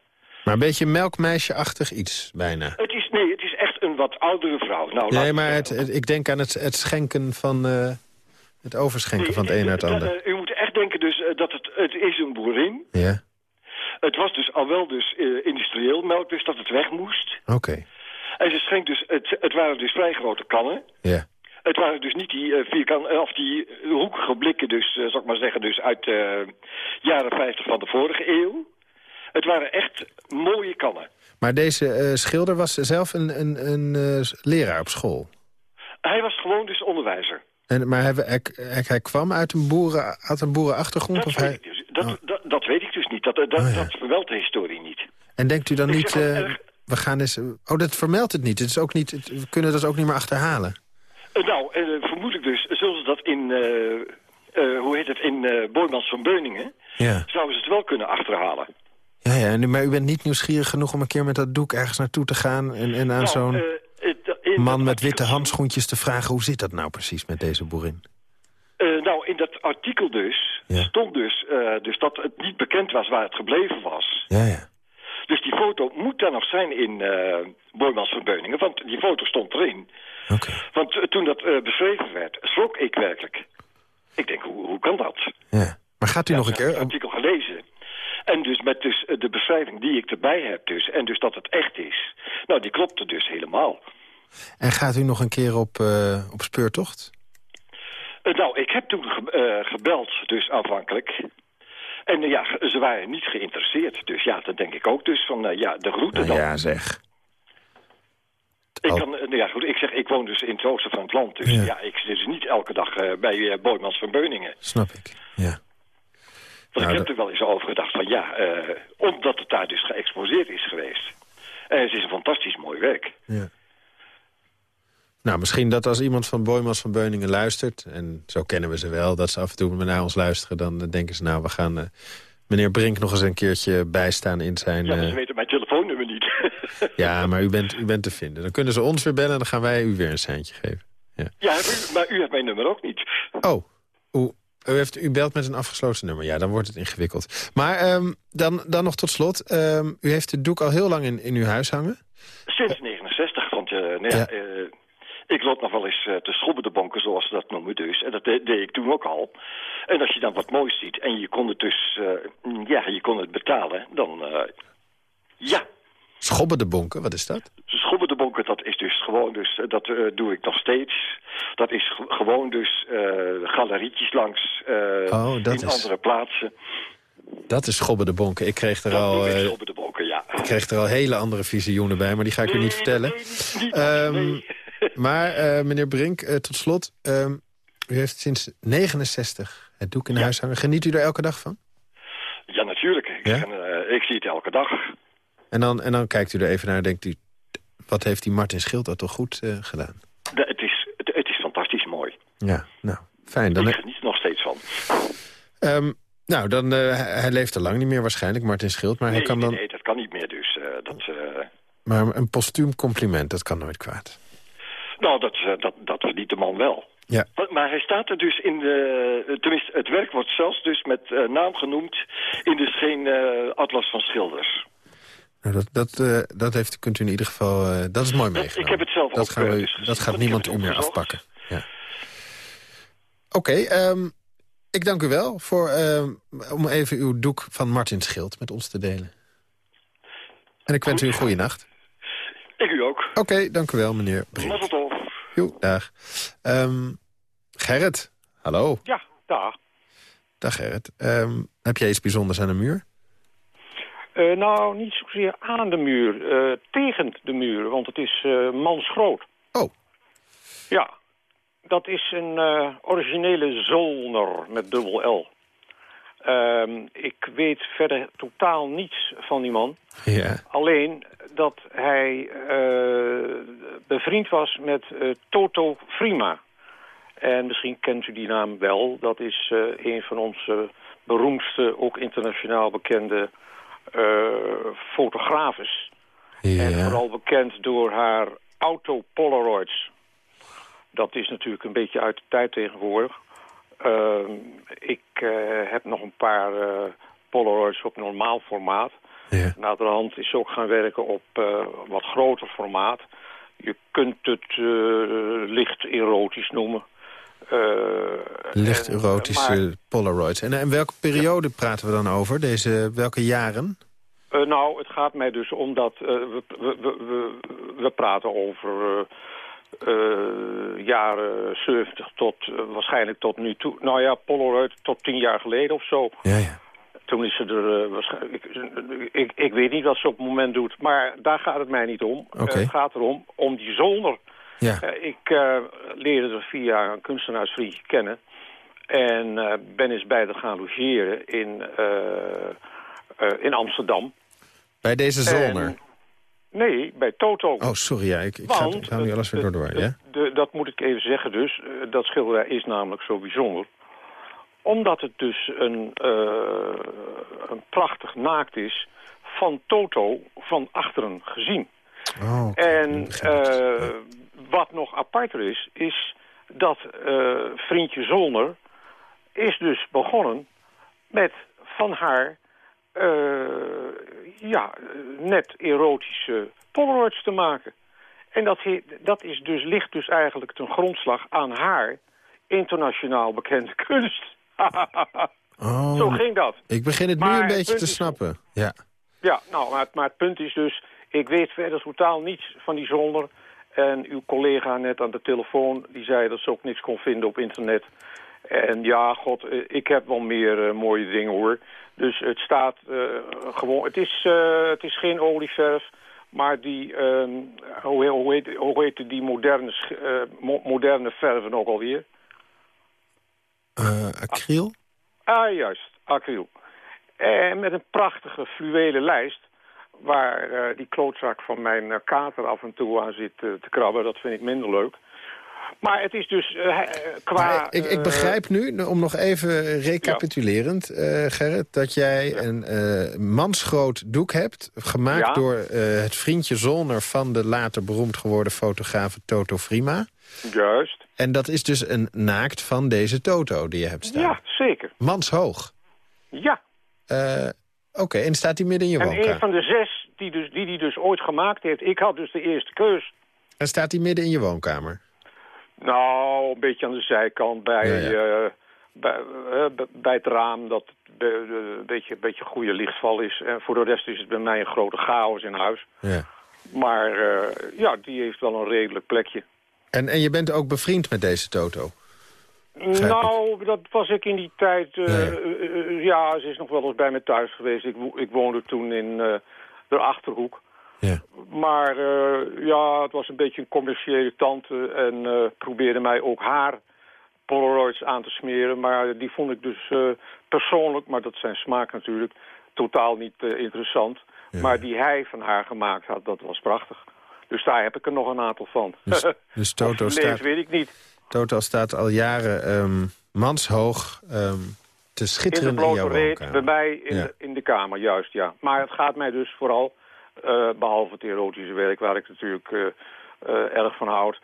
Maar een beetje melkmeisje-achtig iets, bijna. Het is, nee, het is echt een wat oudere vrouw. Nou, nee, maar het, het, ik denk aan het, het schenken van... het overschenken nee, van het een naar het ander. u moet echt denken dus dat het, het is een boerin. Ja. Het was dus al wel dus industrieel melk, dus dat het weg moest. Oké. Okay. En ze schenkt dus, het, het waren dus vrij grote kannen. Ja. Het waren dus niet die uh, vierkant, of die hoekige blikken, dus, uh, zal ik maar zeggen, dus uit de uh, jaren 50 van de vorige eeuw. Het waren echt mooie kannen. Maar deze schilder was zelf een, een, een leraar op school? Hij was gewoon dus onderwijzer. En, maar hij, hij, hij kwam uit een, boeren, uit een boerenachtergrond? Dat, of weet hij... ik dus, dat, oh. dat, dat, weet ik dus niet. Dat, dat, oh, ja. dat verwelt de historie niet. En denkt u dan ik niet... we gaan eens... Oh, dat vermeldt het niet. Het is ook niet we kunnen dat ook niet meer achterhalen. Nou, vermoedelijk dus zullen ze dat in... Hoe heet het? In Boymans van Beuningen... Ja. zouden ze het wel kunnen achterhalen. Ja, ja, maar u bent niet nieuwsgierig genoeg om een keer met dat doek ergens naartoe te gaan... en, en aan nou, zo'n man met witte handschoentjes te vragen... hoe zit dat nou precies met deze boerin? nou, in dat artikel dus ja. stond dus, dus dat het niet bekend was waar het gebleven was. Ja, ja. Dus die foto moet dan nog zijn in uh, Boymans van Beuningen, want die foto stond erin. Okay. Want toen dat beschreven werd, schrok ik werkelijk. Ik denk, hoe, hoe kan dat? Ja. Maar gaat u ja, nog een keer... Ik heb het artikel gelezen. En dus met dus de beschrijving die ik erbij heb dus, en dus dat het echt is. Nou, die klopte dus helemaal. En gaat u nog een keer op, op speurtocht? nou, ik heb toen ge gebeld dus aanvankelijk. En uh, ja, ze waren niet geïnteresseerd. Dus ja, dat denk ik ook dus van, uh, ja, de groeten dan. Ja, zeg. Ik, kan, uh, ja, goed, ik zeg, ik woon dus in het oosten van het land. Dus ja, ja ik zit dus niet elke dag bij Boymans van Beuningen. Snap ik, ja. Want nou, ik heb er wel eens over gedacht van, ja, omdat het daar dus geëxposeerd is geweest. En het is een fantastisch mooi werk. Ja. Nou, misschien dat als iemand van Boymans van Beuningen luistert... en zo kennen we ze wel, dat ze af en toe naar ons luisteren... dan denken ze, nou, we gaan uh, meneer Brink nog eens een keertje bijstaan in zijn... Ja, ze weten mijn telefoonnummer niet. ja, maar u bent, u bent te vinden. Dan kunnen ze ons weer bellen en dan gaan wij u weer een seintje geven. Ja, ja maar u hebt mijn nummer ook niet. Oh, u, u, heeft, u belt met een afgesloten nummer. Ja, dan wordt het ingewikkeld. Maar um, dan, dan nog tot slot. Um, u heeft het doek al heel lang in, in uw huis hangen? Sinds 69, want uh, nee, ja. uh, ik loop nog wel eens uh, te schobben de bonken, zoals ze dat noemen dus. En dat deed, deed ik toen ook al. En als je dan wat moois ziet en je kon het dus, ja, je kon het betalen, dan, ja, Schobben de bonken, wat is dat? Schobben de bonken, dat is dus gewoon, dus, eh, dat uh, doe ik nog steeds. Dat is gewoon dus uh, galerietjes langs uh, oh, in is... andere plaatsen. Dat is schobben de bonken. Ik kreeg er dat al. De bonken, ja. Ik kreeg er al hele andere visioenen bij, maar die ga ik nee, u niet vertellen. Nee, um. Maar meneer Brink, tot slot, um, u heeft sinds 69 het doek in ja. huis hangen. Geniet u er elke dag van? Ja, natuurlijk. Ik, ik zie het elke dag. En dan, en dan kijkt u er even naar en denkt u... wat heeft die Martin Schild dat toch goed uh, gedaan? De, het, is, het, het, is fantastisch mooi. Ja, nou, fijn. Dan ik geniet er nog steeds van. Um, nou, dan, uh, hij leeft er lang niet meer waarschijnlijk, Martin Schild. Maar nee, hij kan dan... nee, dat kan niet meer dus. Uh, dat, maar een postuum compliment, dat kan nooit kwaad. Nou, dat, dat, dat verdient de man wel. Ja. Maar hij staat er dus in de... Tenminste, het werk wordt zelfs dus met naam genoemd... in de geen Atlas van Schilders. Nou, dat, dat, uh, dat heeft, kunt u in ieder geval... Uh, dat is mooi meegenomen. Ik heb het zelf dat ook. Gaan we, dus dat gaat niemand u meer afpakken. Ja. Oké, okay, um, ik dank u wel voor, um, om even uw doek van Martin Schild met ons te delen. En ik wens Goed. u een goede nacht. Ik u ook. Oké, okay, dank u wel, meneer Brink. Mazzel Jo, dag. Um, Gerrit, hallo. Ja, dag. Dag Gerrit. heb jij iets bijzonders aan de muur? Uh, nou, niet zozeer aan de muur, uh, tegen de muur, want het is uh, mansgroot. Oh. Ja, dat is een originele Zolner met dubbel L. Ehm, ik weet verder totaal niets van die man. Ja. Alleen dat hij bevriend was met Toto Frima. En misschien kent u die naam wel. Dat is een van onze beroemdste, ook internationaal bekende uh, fotografes. Ja. En vooral bekend door haar auto-polaroids. Dat is natuurlijk een beetje uit de tijd tegenwoordig. Uh, ik uh, heb nog een paar uh, polaroids op normaal formaat. Ja. Naderhand is ook gaan werken op wat groter formaat. Je kunt het licht erotisch noemen. Licht erotische maar, Polaroids. En in welke periode ja. praten we dan over? Deze, welke jaren? Uh, nou, het gaat mij dus om dat uh, we, we, we, we, praten over uh, jaren 70 tot waarschijnlijk tot nu toe. Nou ja, Polaroid tot tien jaar geleden of zo. Ja, ja. Toen is ze er waarschijnlijk... Ik, ik, ik, weet niet wat ze op het moment doet, maar daar gaat het mij niet om. Okay. het gaat erom, om die zolder. Ja. ik leerde er via een kunstenaarsvriendje kennen. En ben eens bij te gaan logeren in, in Amsterdam. Bij deze zoner? En, nee, bij Toto. Oh, sorry, ja, ik, ik, ga, ik ga nu alles weer door door, ja? De, dat moet ik even zeggen dus. Dat schilderij is namelijk zo bijzonder. Omdat het dus een, uh, een prachtig naakt is van Toto van achteren gezien. Oh, okay. en uh, wat nog aparter is, is dat uh, vriendje Zolner is dus begonnen met van haar uh, ja, net erotische polaroids te maken. En dat, dat is dus, ligt dus eigenlijk ten grondslag aan haar internationaal bekende kunst. oh, Zo ging dat. Ik begin het maar nu een beetje te snappen. Ja, ja nou, maar, maar het punt is dus... ik weet verder totaal niets van die zonder... En uw collega net aan de telefoon, die zei dat ze ook niks kon vinden op internet. En ja, god, ik heb wel meer uh, mooie dingen hoor. Dus het staat uh, gewoon... Het is, uh, het is geen olieverf, maar die... hoe, hoe, heet, hoe heet die moderne, mo moderne verven ook alweer? acryl? Ah, juist, acryl. En met een prachtige fluwelen lijst. Waar uh, die klootzak van mijn uh, kater af en toe aan zit te krabben. Dat vind ik minder leuk. Maar het is dus qua... ik, ik, begrijp nu, om nog even recapitulerend, ja. Gerrit... dat jij een mansgroot doek hebt, gemaakt ja. door het vriendje Zolner... van de later beroemd geworden fotograaf Toto Frima. Juist. En dat is dus een naakt van deze Toto die je hebt staan? Ja, zeker. Manshoog? Ja. Oké, en staat die midden in je woonkamer? En een van de zes die, dus, die die dus ooit gemaakt heeft. Ik had dus de eerste keus. En staat die midden in je woonkamer? Nou, een beetje aan de zijkant bij, ja, ja. Uh, bij, uh, bij het raam dat het een beetje, beetje goede lichtval is. En voor de rest is het bij mij een grote chaos in huis. Ja. Maar uh, ja, die heeft wel een redelijk plekje. En, en je bent ook bevriend met deze Toto? Nou, dat was ik in die tijd... Uh, ja. Uh, ja, ze is nog wel eens bij me thuis geweest. Ik, ik woonde toen in de Achterhoek. Ja. Maar ja, het was een beetje een commerciële tante... en probeerde mij ook haar Polaroids aan te smeren. Maar die vond ik dus persoonlijk, maar dat zijn smaak natuurlijk... totaal niet interessant. Ja. Maar die hij van haar gemaakt had, dat was prachtig. Dus daar heb ik er nog een aantal van. Dus, dus Toto staat... weet ik niet. Toto staat al jaren um, manshoog um, te schitteren in, de blote in reet, bij mij in, ja. de, in de kamer, juist, ja. Maar het gaat mij dus vooral, uh, behalve het erotische werk... waar ik natuurlijk uh, uh, erg van houd...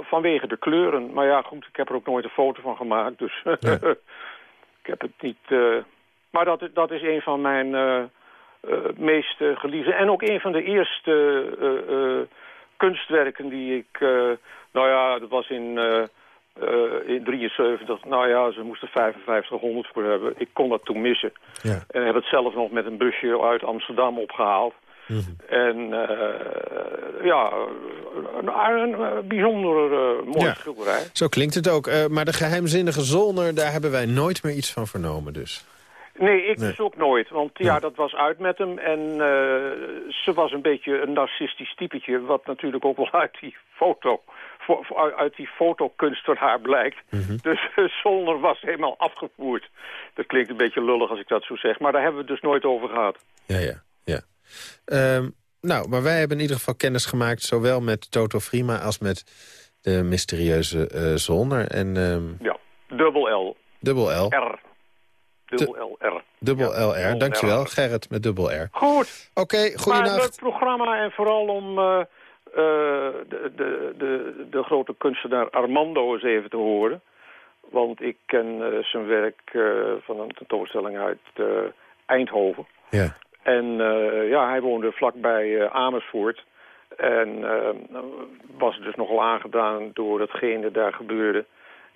vanwege de kleuren. Maar ja, goed, ik heb er ook nooit een foto van gemaakt, dus... Ja. ik heb het niet... maar dat, dat is een van mijn meest geliefde... en ook een van de eerste kunstwerken die ik... nou ja, dat was in, uh, uh, in 73. Nou ja, ze moesten 5500 voor hebben. Ik kon dat toen missen. Ja. En heb het zelf nog met een busje uit Amsterdam opgehaald. Mm -hmm. En uh, ja, een, een bijzonder mooi ja. schilderij. Zo klinkt het ook. maar de geheimzinnige Zolner, daar hebben wij nooit meer iets van vernomen dus. Nee, ik nee. dus ook nooit. Want ja, dat was uit met hem. En uh, ze was een beetje een narcistisch typetje. Wat natuurlijk ook wel uit die foto... Voor, uit die fotokunst van haar blijkt. Mm -hmm. Dus uh, Zolner was helemaal afgevoerd. Dat klinkt een beetje lullig als ik dat zo zeg. Maar daar hebben we het dus nooit over gehad. Ja, ja, ja. Um, nou, maar wij hebben in ieder geval kennis gemaakt... zowel met Toto Frima als met de mysterieuze uh. En, um... Ja, dubbel L. Dubbel L. R. Dubbel LR. Dubbel ja, LR, dankjewel. Gerrit met dubbel R. Goed. Oké, okay. Maar leuk programma en vooral om uh, uh, de, de, de, de grote kunstenaar Armando eens even te horen. Want ik ken uh, zijn werk van een tentoonstelling uit Eindhoven. Ja. En ja, hij woonde vlakbij Amersfoort. En was dus nogal aangedaan door datgene daar gebeurde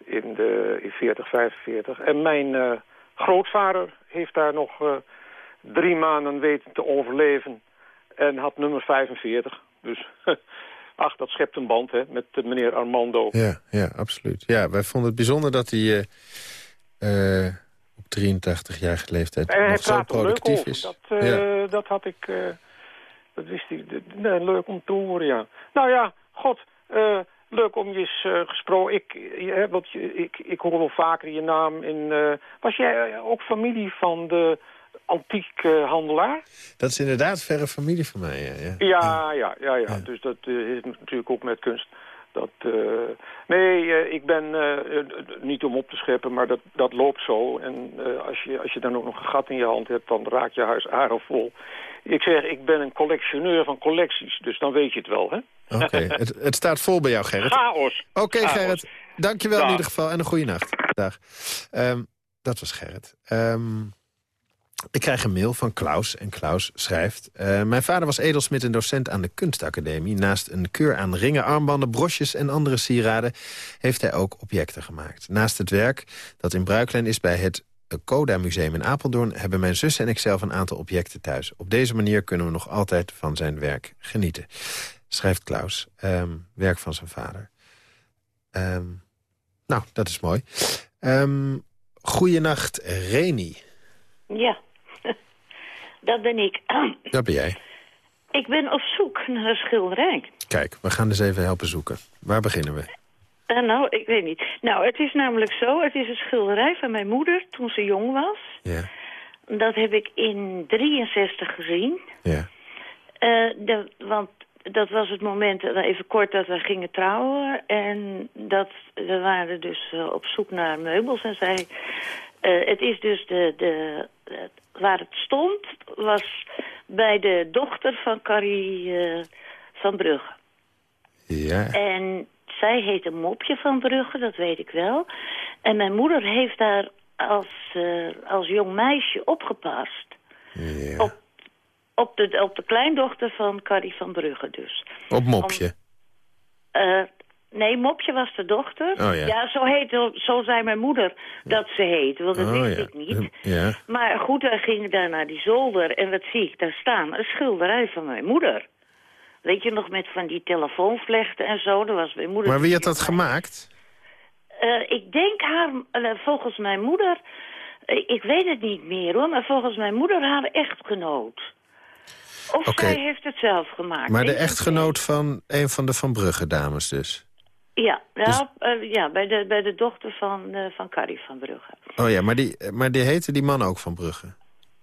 in, de, in 40, 45. En mijn grootvader heeft daar nog uh, drie maanden weten te overleven. En had nummer 45. Dus ach, dat schept een band hè, met uh, meneer Armando. Ja, ja, absoluut. Ja, wij vonden het bijzonder dat hij uh, op 83 jaar leeftijd en nog zo productief is. Dat, ja. dat had ik... dat wist ik. Nee, leuk om te horen, ja. Nou ja, god... Leuk om je eens uh, gesproken. Ik, je, wat je, ik, ik hoor wel vaker je naam. In, uh, was jij ook familie van de antiekhandelaar? Dat is inderdaad verre familie van mij, ja. Ja, ja, ja. ja, ja. Dus dat heeft natuurlijk ook met kunst. Dat, nee, ik ben niet om op te scheppen, maar dat, dat loopt zo. En als, je, als je dan ook nog een gat in je hand hebt, dan raakt je huis aardig Ik zeg, ik ben een collectioneur van collecties, dus dan weet je het wel, hè? Oké, okay. het, het, staat vol bij jou, Gerrit. Chaos. Oké, okay, Gerrit. Dankjewel Dag. in ieder geval en een goede nacht. Dag. Um, dat was Gerrit. Um, ik krijg een mail van Klaus en Klaus schrijft... Uh, mijn vader was edelsmid en docent aan de kunstacademie. Naast een keur aan ringen, armbanden, brosjes en andere sieraden... heeft hij ook objecten gemaakt. Naast het werk dat in bruiklijn is bij het Coda Museum in Apeldoorn... hebben mijn zus en ik zelf een aantal objecten thuis. Op deze manier kunnen we nog altijd van zijn werk genieten schrijft Klaus. Um, werk van zijn vader. Um, nou, dat is mooi. Um, goeienacht, Reni. Ja, dat ben ik. Dat ben jij. Ik ben op zoek naar een schilderij. Kijk, we gaan dus even helpen zoeken. Waar beginnen we? Uh, nou, ik weet niet. Nou, het is namelijk zo. Het is een schilderij van mijn moeder toen ze jong was. Ja. Dat heb ik in 63 gezien. Ja. Uh, de, want dat was het moment, even kort, dat we gingen trouwen. En dat, we waren dus op zoek naar meubels. En zij, uh, het is dus de, de, waar het stond, was bij de dochter van Carrie uh, van Brugge. Ja. En zij heette Mopje van Brugge, dat weet ik wel. En mijn moeder heeft daar als, uh, als jong meisje opgepast. Ja. Op, op, de, op de kleindochter van Carrie van Brugge dus. Op Mopje? Om, uh, nee, Mopje was de dochter. Oh, ja. ja, zo, heette, zo zei mijn moeder dat ze heette, want dat oh, wist ja. ik niet. Ja. Maar goed, wij gingen daar naar die zolder en wat zie ik daar staan? Een schilderij van mijn moeder. Weet je nog, met van die telefoonvlechten en zo. Dat was mijn moeder. Maar wie had dat gemaakt? Uh, ik denk haar, uh, volgens mijn moeder... Uh, ik weet het niet meer hoor, maar volgens mijn moeder haar echtgenoot. Of okay. zij heeft het zelf gemaakt. Maar de echtgenoot van een van de Van Brugge dames dus? Ja, nou, Dus- ja bij, de, bij de dochter van, van Carrie van Brugge. Oh ja, maar die, maar die heette die man ook Van Brugge?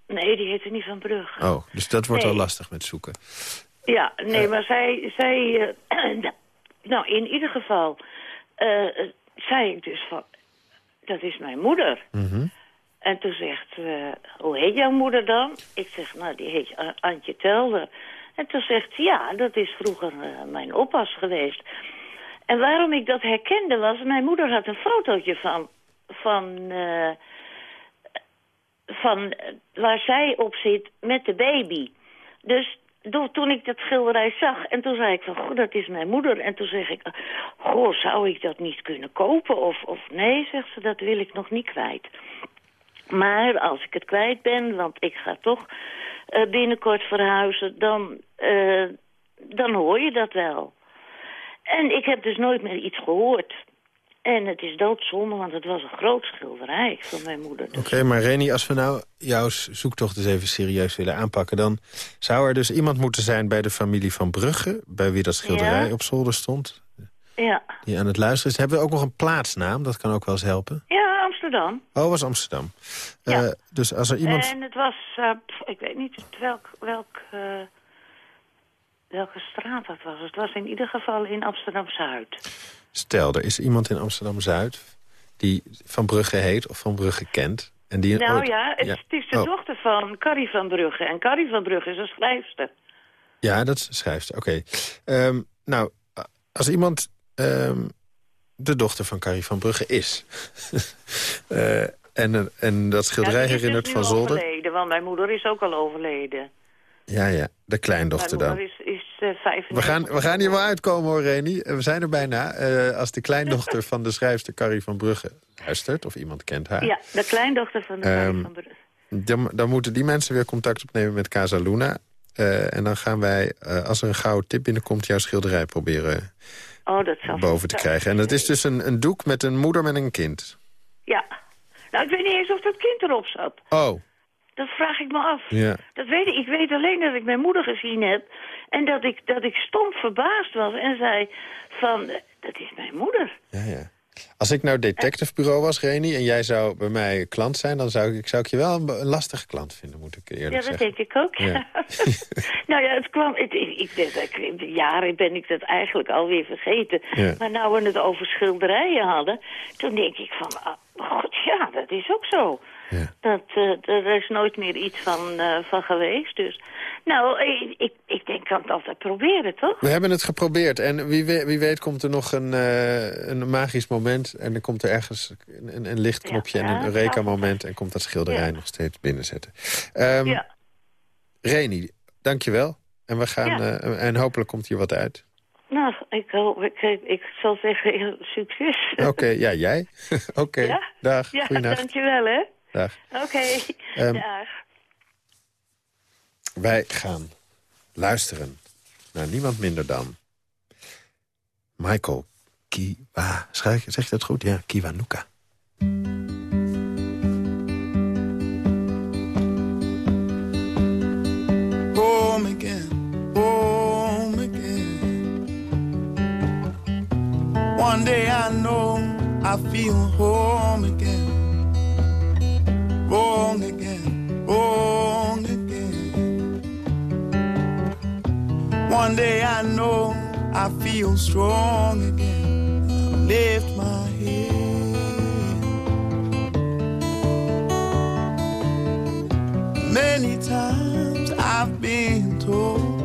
Nee, die heette niet Van Brugge. Oh, dus dat wordt nee. wel lastig met zoeken. Ja, nee, maar zij... zij uh, nou, in ieder geval uh, zei ik dus van... Dat is mijn moeder. Mm -hmm. En toen zegt uh, hoe heet jouw moeder dan? Ik zeg, nou, die heet Antje Telder. En toen zegt ja, dat is vroeger mijn oppas geweest. En waarom ik dat herkende was... Mijn moeder had een fotootje van... van van waar zij op zit met de baby. Dus toen ik dat schilderij zag, en toen zei ik van, goh, dat is mijn moeder. En toen zeg ik, goh, zou ik dat niet kunnen kopen? Of, of nee, zegt ze, dat wil ik nog niet kwijt. Maar als ik het kwijt ben, want ik ga toch uh, binnenkort verhuizen, dan, uh, dan hoor je dat wel. En ik heb dus nooit meer iets gehoord. En het is doodzonde, want het was een groot schilderij van mijn moeder. Oké, okay, maar Reni, als we nou jouw zoektocht eens even serieus willen aanpakken... dan zou er dus iemand moeten zijn bij de familie van Brugge... bij wie dat schilderij ja. op zolder stond. Ja. Die aan het luisteren is. Hebben we ook nog een plaatsnaam? Dat kan ook wel eens helpen. Ja, Amsterdam. Oh, was Amsterdam. Ja. Uh, dus als er iemand... En het was, uh, ik weet niet welk, welk, uh, welke straat dat was. Het was in ieder geval in Amsterdam-Zuid. Stel, er is iemand in Amsterdam-Zuid die Van Brugge heet of Van Brugge kent. En die nou ooit... ja, het, ja, het is de oh. dochter van Carrie van Brugge. En Carrie van Brugge is een schrijfster. Ja, dat schrijft ze. Oké. Okay. Um, nou, als iemand um, de dochter van Carrie van Brugge is... uh, en, en dat schilderij ja, herinnert dus van Zolder... overleden, want mijn moeder is ook al overleden. Ja, ja, de kleindochter dan. Is, is, 95. We gaan, we gaan hier wel uitkomen hoor, Reni. We zijn er bijna. Uh, als de kleindochter van de schrijfster Carrie van Brugge luistert... of iemand kent haar... Ja, de kleindochter van de um, Carrie van Brugge. Dan, dan, moeten die mensen weer contact opnemen met Casa Luna. Uh, en dan gaan wij, uh, als er een gouden tip binnenkomt... jouw schilderij proberen oh, dat zal boven te krijgen. En dat is dus een, een doek met een moeder met een kind. Ja. Nou, ik weet niet eens of dat kind erop zat. Oh. Dat vraag ik me af. Ja. Dat weet ik. Ik weet alleen dat ik mijn moeder gezien heb. En dat ik, dat ik stom verbaasd was en zei van, dat is mijn moeder. Ja, ja. Als ik nou detectivebureau was, Reni, en jij zou bij mij klant zijn... dan zou ik, zou ik je wel een, lastige klant vinden, moet ik eerlijk zeggen. Ja, dat denk ik ook. Ja. nou ja, het kwam... Het, ik, ik, ik, jaren ben ik dat eigenlijk alweer vergeten. Ja. Maar nou we het over schilderijen hadden... toen denk ik van, oh, god, ja, dat is ook zo. Ja. Dat, uh, er is nooit meer iets van, uh, van geweest. Dus, nou, ik, ik, ik denk dat het altijd proberen, toch? We hebben het geprobeerd. En wie weet, wie weet komt er nog een, uh, een magisch moment. En dan komt er ergens een, een lichtknopje Ja, en een Eureka-moment. En komt dat schilderij Ja. nog steeds binnenzetten. Um, ja. Reni, dankjewel. En, we gaan, en hopelijk komt hier wat uit. Nou, ik, hoop, ik, ik zal zeggen, succes. Oké, ja, jij? Oké, Ja? dag, Ja, dankjewel, hè. Dag. Oké, Ehm, dag. Wij gaan luisteren naar niemand minder dan Michael Kiwa. Zeg je dat goed? Ja, Kiwanuka. home again, home again. One day I know I feel home again, wrong again, wrong again. One day I know I feel strong again. I lift my head. Many times I've been told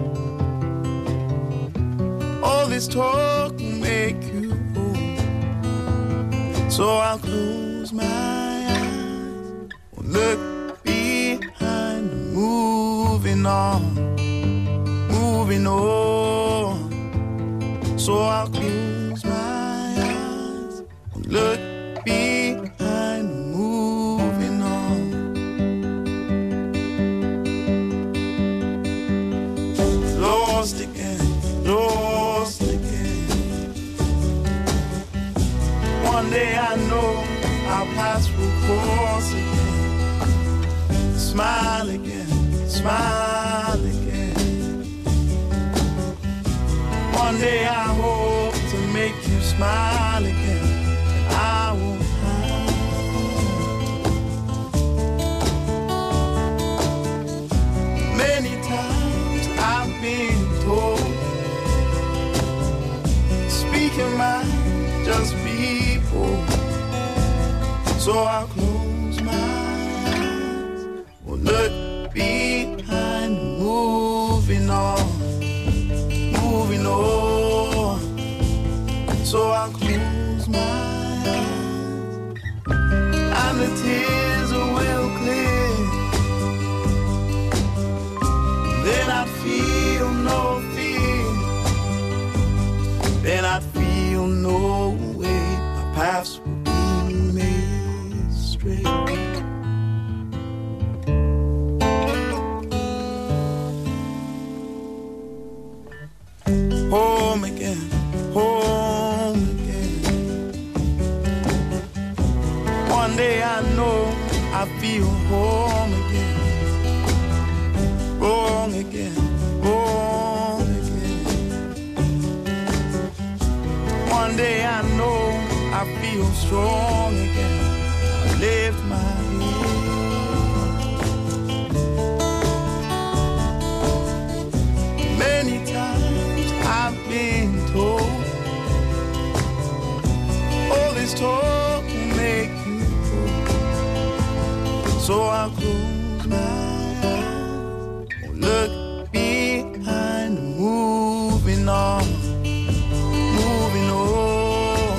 all this talk will make you old. So I'll close my look behind, moving on moving on. So I'll smile again. I won't hide. Many times I've been told, speaking mind, just people. So I'll I know I feel home again, wrong again, wrong again. One day I know I feel strong again. I lift my So I'll close my eyes, look behind, moving on, moving on.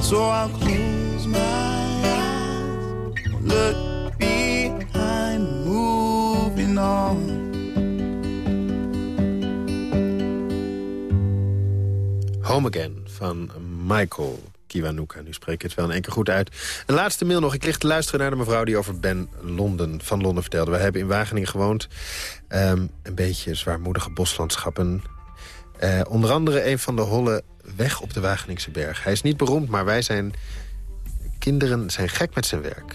So I'll close my eyes, look behind, moving on. Home Again van Michael Kiwanuka. Nu spreek ik het wel één keer goed uit. Een laatste mail nog. Ik lig te luisteren naar de mevrouw die over Ben Londen, van Londen vertelde. We hebben in Wageningen gewoond. Ehm, een beetje zwaarmoedige boslandschappen. Eh, onder andere een van de holle weg op de Wageningse berg. Hij is niet beroemd, maar wij zijn... Kinderen zijn gek met zijn werk.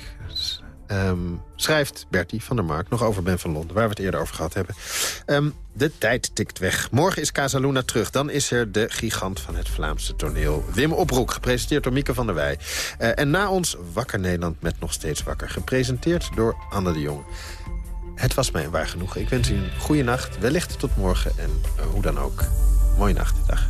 Ehm, schrijft Bertie van der Mark nog over Ben van Londen... waar we het eerder over gehad hebben. Ehm, de tijd tikt weg. Morgen is Casaluna terug. Dan is er de gigant van het Vlaamse toneel. Wim Oproek, gepresenteerd door Mieke van der Wij. Eh, en na ons Wakker Nederland met Nog Steeds Wakker. Gepresenteerd door Anne de Jong. Het was mij waar genoegen. Ik wens u een goede nacht. Wellicht tot morgen. En eh, hoe dan ook. Mooie nacht. Dag.